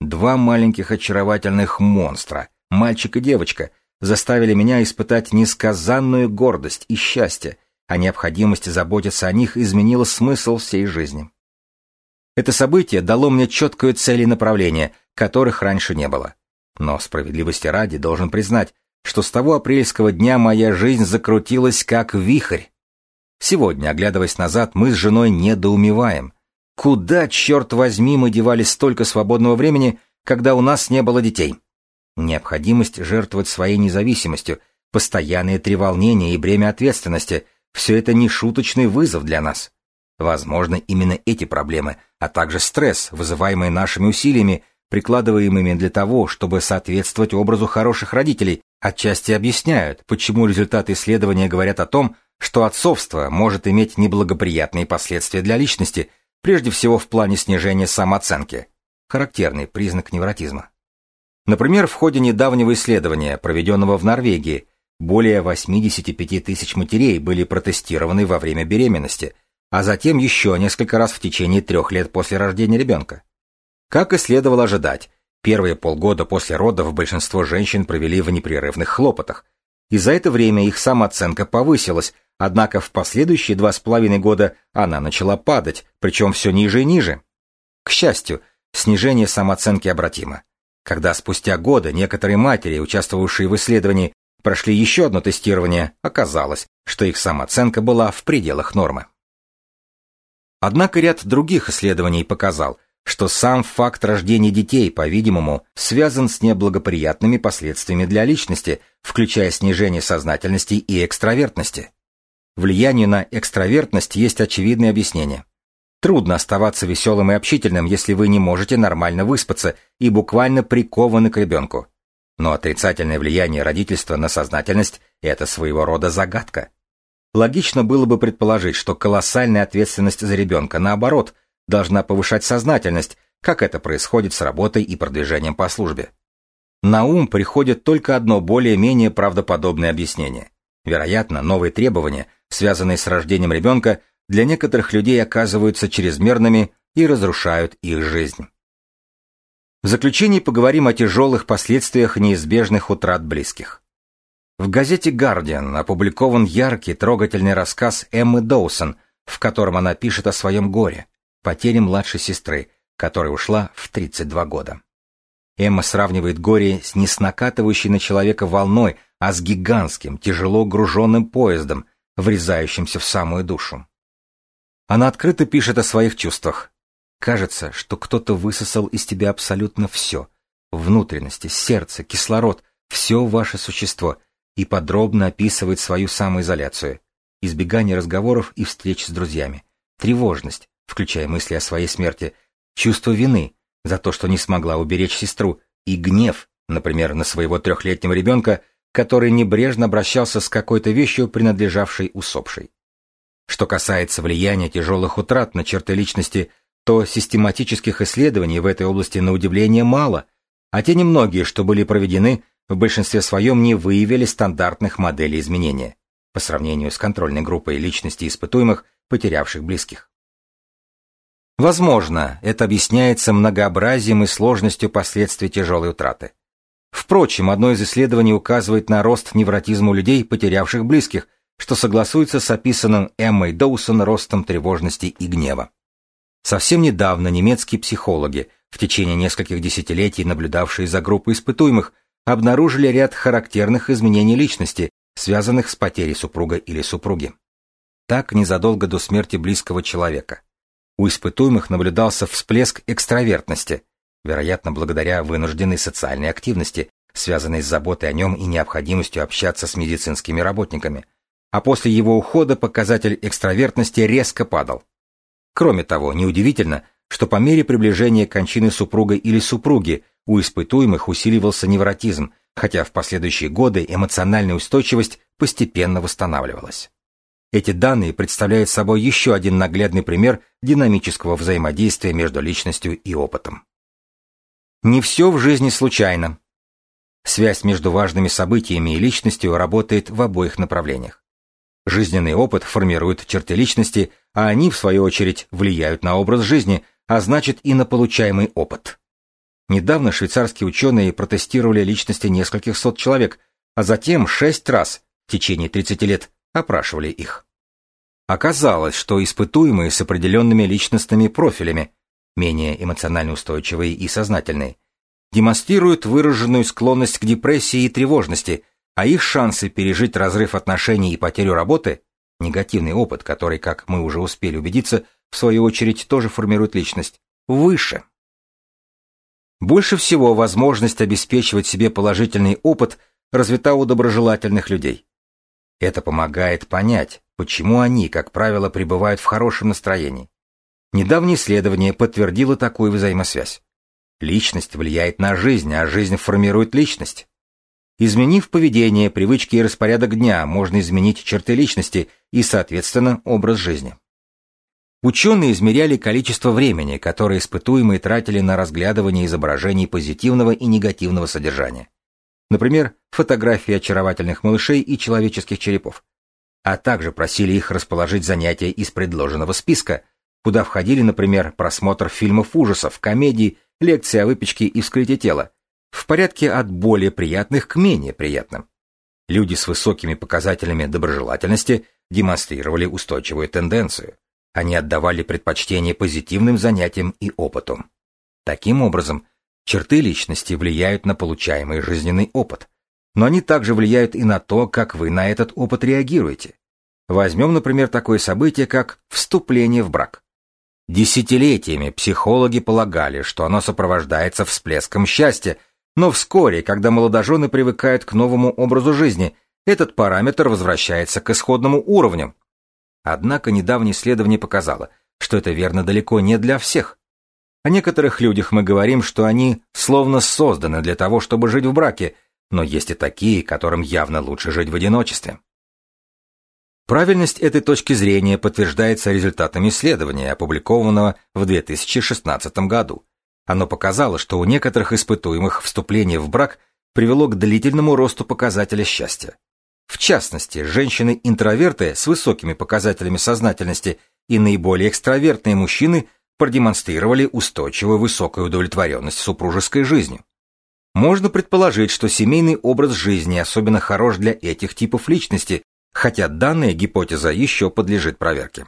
Два маленьких очаровательных монстра, мальчик и девочка, заставили меня испытать несказанную гордость и счастье, а необходимость заботиться о них изменила смысл всей жизни. Это событие дало мне четкую цель и направление, которых раньше не было. Но справедливости ради должен признать, что с того апрельского дня моя жизнь закрутилась как вихрь. Сегодня, оглядываясь назад, мы с женой недоумеваем. Куда, черт возьми, мы девали столько свободного времени, когда у нас не было детей? Необходимость жертвовать своей независимостью, постоянные треволнения и бремя ответственности — все это не шуточный вызов для нас. Возможно, именно эти проблемы, а также стресс, вызываемый нашими усилиями, прикладываемыми для того, чтобы соответствовать образу хороших родителей, отчасти объясняют, почему результаты исследования говорят о том, что отцовство может иметь неблагоприятные последствия для личности, прежде всего в плане снижения самооценки, характерный признак невротизма. Например, в ходе недавнего исследования, проведенного в Норвегии, более 85 тысяч матерей были протестированы во время беременности, а затем еще несколько раз в течение трех лет после рождения ребенка. Как и следовало ожидать, первые полгода после родов большинство женщин провели в непрерывных хлопотах, и за это время их самооценка повысилась, однако в последующие два с половиной года она начала падать, причем все ниже и ниже. К счастью, снижение самооценки обратимо. Когда спустя годы некоторые матери, участвовавшие в исследовании, прошли еще одно тестирование, оказалось, что их самооценка была в пределах нормы. Однако ряд других исследований показал, что сам факт рождения детей, по-видимому, связан с неблагоприятными последствиями для личности, включая снижение сознательности и экстравертности. Влиянию на экстравертность есть очевидное объяснение. Трудно оставаться веселым и общительным, если вы не можете нормально выспаться и буквально прикованы к ребенку. Но отрицательное влияние родительства на сознательность – это своего рода загадка. Логично было бы предположить, что колоссальная ответственность за ребенка, наоборот, должна повышать сознательность, как это происходит с работой и продвижением по службе. На ум приходит только одно более-менее правдоподобное объяснение. Вероятно, новые требования, связанные с рождением ребенка, для некоторых людей оказываются чрезмерными и разрушают их жизнь. В заключении поговорим о тяжелых последствиях неизбежных утрат близких. В газете «Гардиан» опубликован яркий, трогательный рассказ Эммы Доусон, в котором она пишет о своем горе, потере младшей сестры, которая ушла в 32 года. Эмма сравнивает горе с не снакатывающей на человека волной, а с гигантским, тяжело груженным поездом, врезающимся в самую душу. Она открыто пишет о своих чувствах. Кажется, что кто-то высосал из тебя абсолютно все. Внутренности, сердце, кислород, все ваше существо, и подробно описывает свою самоизоляцию, избегание разговоров и встреч с друзьями, тревожность, включая мысли о своей смерти, чувство вины за то, что не смогла уберечь сестру, и гнев, например, на своего трехлетнего ребенка, который небрежно обращался с какой-то вещью, принадлежавшей усопшей. Что касается влияния тяжелых утрат на черты личности, то систематических исследований в этой области на удивление мало, а те немногие, что были проведены, в большинстве своем не выявили стандартных моделей изменения по сравнению с контрольной группой личностей испытуемых, потерявших близких. Возможно, это объясняется многообразием и сложностью последствий тяжелой утраты. Впрочем, одно из исследований указывает на рост невротизма у людей, потерявших близких, что согласуется с описанным Эммой Доусон ростом тревожности и гнева. Совсем недавно немецкие психологи, в течение нескольких десятилетий наблюдавшие за группой испытуемых, обнаружили ряд характерных изменений личности, связанных с потерей супруга или супруги. Так, незадолго до смерти близкого человека. У испытуемых наблюдался всплеск экстравертности, вероятно, благодаря вынужденной социальной активности, связанной с заботой о нем и необходимостью общаться с медицинскими работниками, а после его ухода показатель экстравертности резко падал. Кроме того, неудивительно, что по мере приближения кончины супруга или супруги у испытуемых усиливался невротизм, хотя в последующие годы эмоциональная устойчивость постепенно восстанавливалась. Эти данные представляют собой еще один наглядный пример динамического взаимодействия между личностью и опытом. Не все в жизни случайно. Связь между важными событиями и личностью работает в обоих направлениях. Жизненный опыт формирует черты личности, а они, в свою очередь, влияют на образ жизни, а значит и на получаемый опыт. Недавно швейцарские ученые протестировали личности нескольких сот человек, а затем шесть раз в течение 30 лет опрашивали их. Оказалось, что испытуемые с определенными личностными профилями, менее эмоционально устойчивые и сознательные, демонстрируют выраженную склонность к депрессии и тревожности – а их шансы пережить разрыв отношений и потерю работы, негативный опыт, который, как мы уже успели убедиться, в свою очередь тоже формирует личность, выше. Больше всего возможность обеспечивать себе положительный опыт развита у доброжелательных людей. Это помогает понять, почему они, как правило, пребывают в хорошем настроении. Недавнее исследование подтвердило такую взаимосвязь. Личность влияет на жизнь, а жизнь формирует личность. Изменив поведение, привычки и распорядок дня, можно изменить черты личности и, соответственно, образ жизни. Ученые измеряли количество времени, которое испытуемые тратили на разглядывание изображений позитивного и негативного содержания. Например, фотографии очаровательных малышей и человеческих черепов. А также просили их расположить занятия из предложенного списка, куда входили, например, просмотр фильмов ужасов, комедий, лекции о выпечке и вскрытии тела, в порядке от более приятных к менее приятным. Люди с высокими показателями доброжелательности демонстрировали устойчивую тенденцию. Они отдавали предпочтение позитивным занятиям и опыту. Таким образом, черты личности влияют на получаемый жизненный опыт, но они также влияют и на то, как вы на этот опыт реагируете. Возьмем, например, такое событие, как вступление в брак. Десятилетиями психологи полагали, что оно сопровождается всплеском счастья, но вскоре, когда молодожены привыкают к новому образу жизни, этот параметр возвращается к исходному уровню. Однако недавнее исследование показало, что это верно далеко не для всех. О некоторых людях мы говорим, что они словно созданы для того, чтобы жить в браке, но есть и такие, которым явно лучше жить в одиночестве. Правильность этой точки зрения подтверждается результатами исследования, опубликованного в 2016 году, оно показало, что у некоторых испытуемых вступление в брак привело к длительному росту показателя счастья. В частности, женщины-интроверты с высокими показателями сознательности и наиболее экстравертные мужчины продемонстрировали устойчивую высокую удовлетворенность супружеской жизнью. Можно предположить, что семейный образ жизни особенно хорош для этих типов личности, хотя данная гипотеза еще подлежит проверке.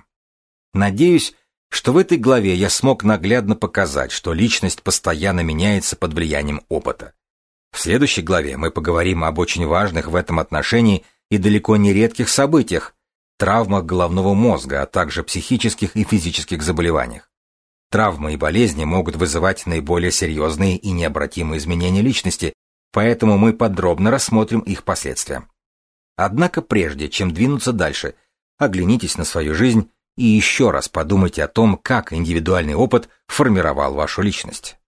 Надеюсь, что в этой главе я смог наглядно показать, что личность постоянно меняется под влиянием опыта. В следующей главе мы поговорим об очень важных в этом отношении и далеко не редких событиях, травмах головного мозга, а также психических и физических заболеваниях. Травмы и болезни могут вызывать наиболее серьезные и необратимые изменения личности, поэтому мы подробно рассмотрим их последствия. Однако прежде, чем двинуться дальше, оглянитесь на свою жизнь и еще раз подумайте о том, как индивидуальный опыт формировал вашу личность.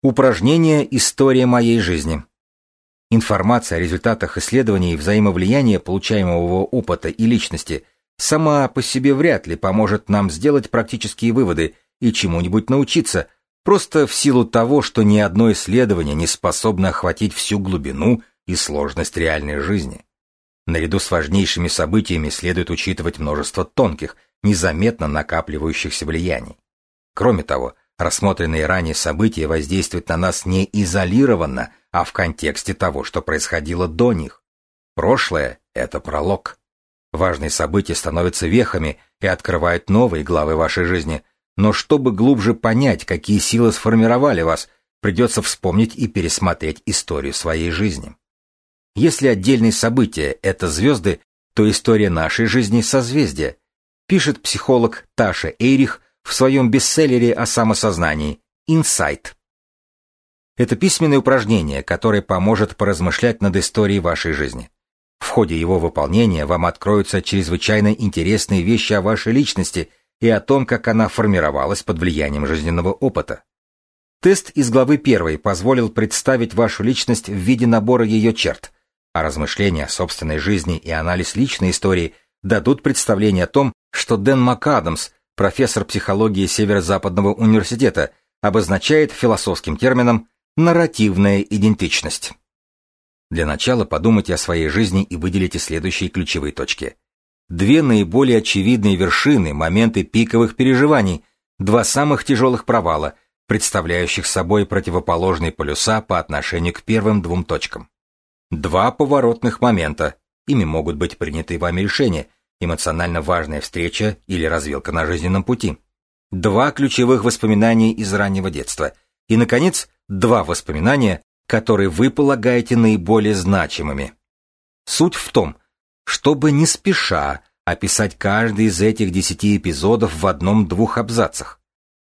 Упражнение «История моей жизни». Информация о результатах исследований взаимовлияния получаемого опыта и личности сама по себе вряд ли поможет нам сделать практические выводы и чему-нибудь научиться, просто в силу того, что ни одно исследование не способно охватить всю глубину и сложность реальной жизни. Наряду с важнейшими событиями следует учитывать множество тонких, незаметно накапливающихся влияний. Кроме того, рассмотренные ранее события воздействуют на нас не изолированно, а в контексте того, что происходило до них. Прошлое — это пролог. Важные события становятся вехами и открывают новые главы вашей жизни, но чтобы глубже понять, какие силы сформировали вас, придется вспомнить и пересмотреть историю своей жизни. Если отдельные события — это звезды, то история нашей жизни — созвездие, пишет психолог Таша Эйрих в своем бестселлере о самосознании «Инсайт». Это письменное упражнение, которое поможет поразмышлять над историей вашей жизни. В ходе его выполнения вам откроются чрезвычайно интересные вещи о вашей личности и о том, как она формировалась под влиянием жизненного опыта. Тест из главы 1 позволил представить вашу личность в виде набора ее черт, а размышления о собственной жизни и анализ личной истории дадут представление о том, что Дэн МакАдамс, профессор психологии Северо-Западного университета, обозначает философским термином Нарративная идентичность. Для начала подумайте о своей жизни и выделите следующие ключевые точки. Две наиболее очевидные вершины, моменты пиковых переживаний, два самых тяжелых провала, представляющих собой противоположные полюса по отношению к первым двум точкам. Два поворотных момента, ими могут быть приняты вами решения, эмоционально важная встреча или развилка на жизненном пути. Два ключевых воспоминания из раннего детства. И, наконец, два воспоминания, которые вы полагаете наиболее значимыми. Суть в том, чтобы не спеша описать каждый из этих десяти эпизодов в одном-двух абзацах.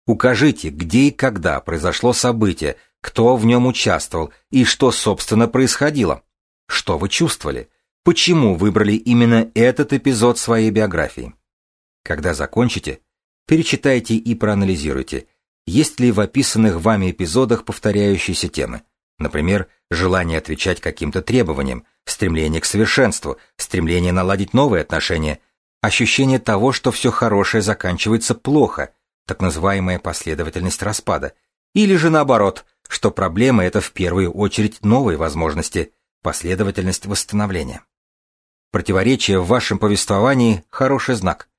Укажите, где и когда произошло событие, кто в нем участвовал и что, собственно, происходило. Что вы чувствовали? Почему выбрали именно этот эпизод своей биографии? Когда закончите, перечитайте и проанализируйте, есть ли в описанных вами эпизодах повторяющиеся темы? Например, желание отвечать каким-то требованиям, стремление к совершенству, стремление наладить новые отношения, ощущение того, что все хорошее заканчивается плохо, так называемая последовательность распада, или же наоборот, что проблема это в первую очередь новые возможности, последовательность восстановления. Противоречие в вашем повествовании – хороший знак.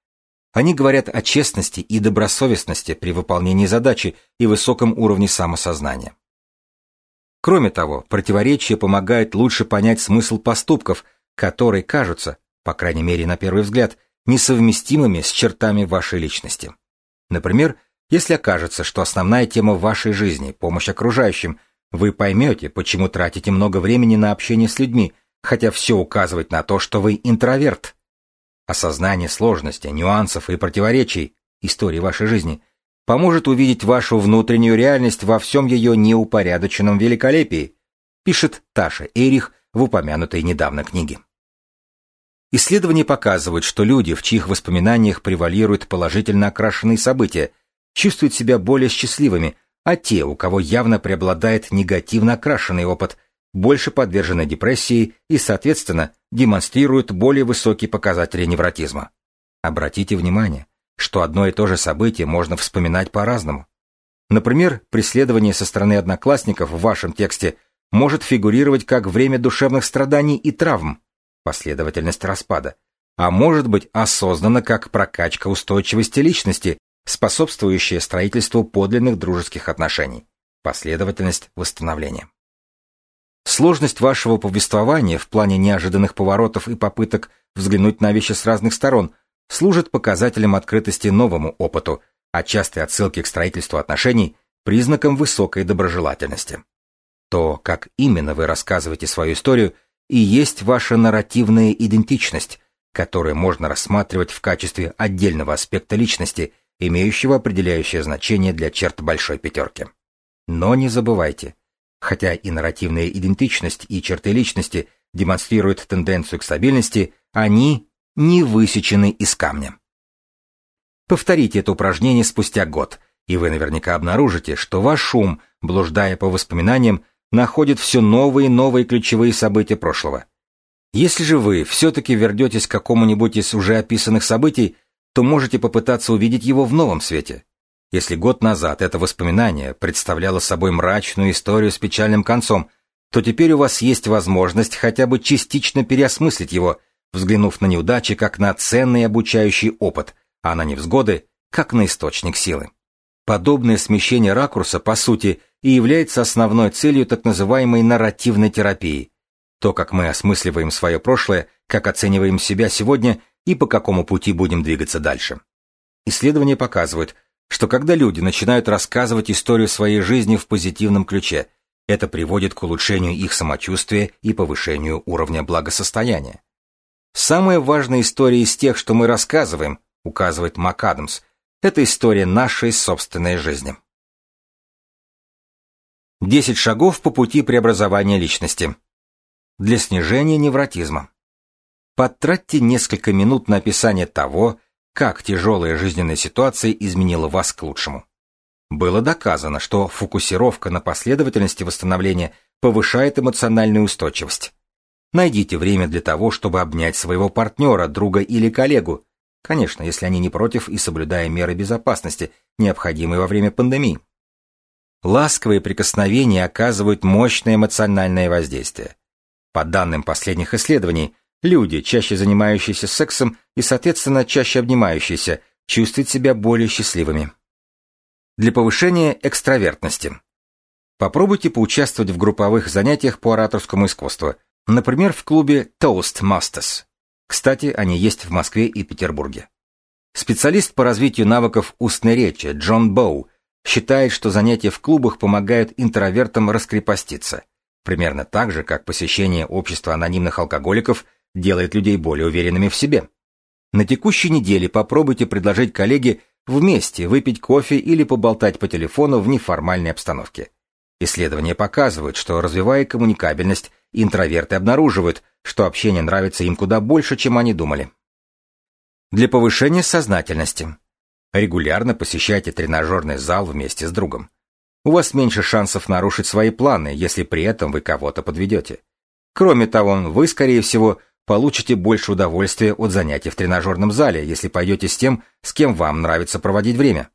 Они говорят о честности и добросовестности при выполнении задачи и высоком уровне самосознания. Кроме того, противоречия помогают лучше понять смысл поступков, которые кажутся, по крайней мере на первый взгляд, несовместимыми с чертами вашей личности. Например, если окажется, что основная тема вашей жизни – помощь окружающим, вы поймете, почему тратите много времени на общение с людьми, хотя все указывает на то, что вы интроверт. Осознание сложности, нюансов и противоречий истории вашей жизни поможет увидеть вашу внутреннюю реальность во всем ее неупорядоченном великолепии, пишет Таша Эрих в упомянутой недавно книге. Исследования показывают, что люди, в чьих воспоминаниях превалируют положительно окрашенные события, чувствуют себя более счастливыми, а те, у кого явно преобладает негативно окрашенный опыт, больше подвержены депрессии и, соответственно, демонстрируют более высокие показатели невротизма. Обратите внимание, что одно и то же событие можно вспоминать по-разному. Например, преследование со стороны одноклассников в вашем тексте может фигурировать как время душевных страданий и травм, последовательность распада, а может быть осознанно как прокачка устойчивости личности, способствующая строительству подлинных дружеских отношений, последовательность восстановления. Сложность вашего повествования в плане неожиданных поворотов и попыток взглянуть на вещи с разных сторон служит показателем открытости новому опыту, а частые отсылки к строительству отношений – признаком высокой доброжелательности. То, как именно вы рассказываете свою историю, и есть ваша нарративная идентичность, которое можно рассматривать в качестве отдельного аспекта личности, имеющего определяющее значение для черт большой пятерки. Но не забывайте, хотя и нарративная идентичность и черты личности демонстрируют тенденцию к стабильности, они не высечены из камня. Повторите это упражнение спустя год, и вы наверняка обнаружите, что ваш ум, блуждая по воспоминаниям, находит все новые и новые ключевые события прошлого. Если же вы все-таки вернетесь к какому-нибудь из уже описанных событий, то можете попытаться увидеть его в новом свете. Если год назад это воспоминание представляло собой мрачную историю с печальным концом, то теперь у вас есть возможность хотя бы частично переосмыслить его, взглянув на неудачи как на ценный обучающий опыт, а на невзгоды как на источник силы. Подобное смещение ракурса, по сути, и является основной целью так называемой нарративной терапии. То, как мы осмысливаем свое прошлое, как оцениваем себя сегодня и по какому пути будем двигаться дальше. Исследования показывают, что когда люди начинают рассказывать историю своей жизни в позитивном ключе, это приводит к улучшению их самочувствия и повышению уровня благосостояния. Самая важная история из тех, что мы рассказываем, указывает МакАдамс, это история нашей собственной жизни. 10 шагов по пути преобразования личности. Для снижения невротизма. Потратьте несколько минут на описание того, как тяжелая жизненная ситуация изменила вас к лучшему. Было доказано, что фокусировка на последовательности восстановления повышает эмоциональную устойчивость. Найдите время для того, чтобы обнять своего партнера, друга или коллегу, Конечно, если они не против и соблюдая меры безопасности, необходимые во время пандемии. Ласковые прикосновения оказывают мощное эмоциональное воздействие. По данным последних исследований, люди, чаще занимающиеся сексом и, соответственно, чаще обнимающиеся, чувствуют себя более счастливыми. Для повышения экстравертности. Попробуйте поучаствовать в групповых занятиях по ораторскому искусству, например, в клубе Toastmasters. Кстати, они есть в Москве и Петербурге. Специалист по развитию навыков устной речи Джон Боу считает, что занятия в клубах помогают интровертам раскрепоститься, примерно так же, как посещение общества анонимных алкоголиков делает людей более уверенными в себе. На текущей неделе попробуйте предложить коллеге вместе выпить кофе или поболтать по телефону в неформальной обстановке. Исследования показывают, что развивая коммуникабельность, интроверты обнаруживают, что общение нравится им куда больше, чем они думали. Для повышения сознательности. Регулярно посещайте тренажерный зал вместе с другом. У вас меньше шансов нарушить свои планы, если при этом вы кого-то подведете. Кроме того, вы, скорее всего, получите больше удовольствия от занятий в тренажерном зале, если пойдете с тем, с кем вам нравится проводить время.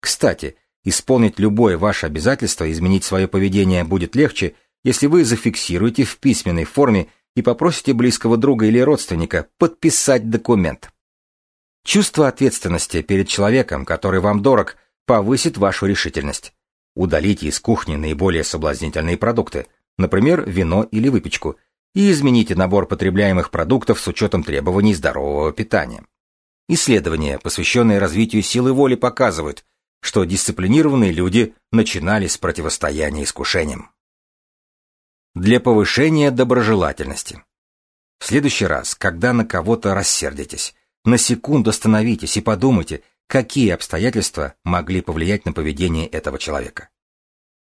Кстати, исполнить любое ваше обязательство, изменить свое поведение будет легче, если вы зафиксируете в письменной форме и попросите близкого друга или родственника подписать документ. Чувство ответственности перед человеком, который вам дорог, повысит вашу решительность. Удалите из кухни наиболее соблазнительные продукты, например, вино или выпечку, и измените набор потребляемых продуктов с учетом требований здорового питания. Исследования, посвященные развитию силы воли, показывают, что дисциплинированные люди начинали с противостояния искушениям. Для повышения доброжелательности. В следующий раз, когда на кого-то рассердитесь, на секунду остановитесь и подумайте, какие обстоятельства могли повлиять на поведение этого человека.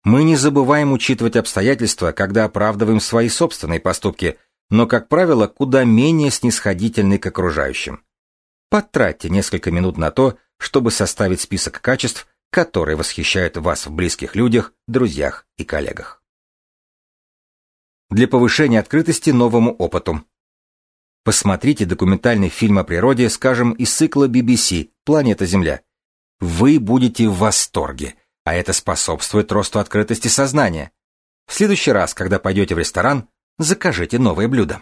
Мы не забываем учитывать обстоятельства, когда оправдываем свои собственные поступки, но, как правило, куда менее снисходительны к окружающим. Потратьте несколько минут на то, чтобы составить список качеств, которые восхищают вас в близких людях, друзьях и коллегах для повышения открытости новому опыту. Посмотрите документальный фильм о природе, скажем, из цикла BBC «Планета Земля». Вы будете в восторге, а это способствует росту открытости сознания. В следующий раз, когда пойдете в ресторан, закажите новое блюдо.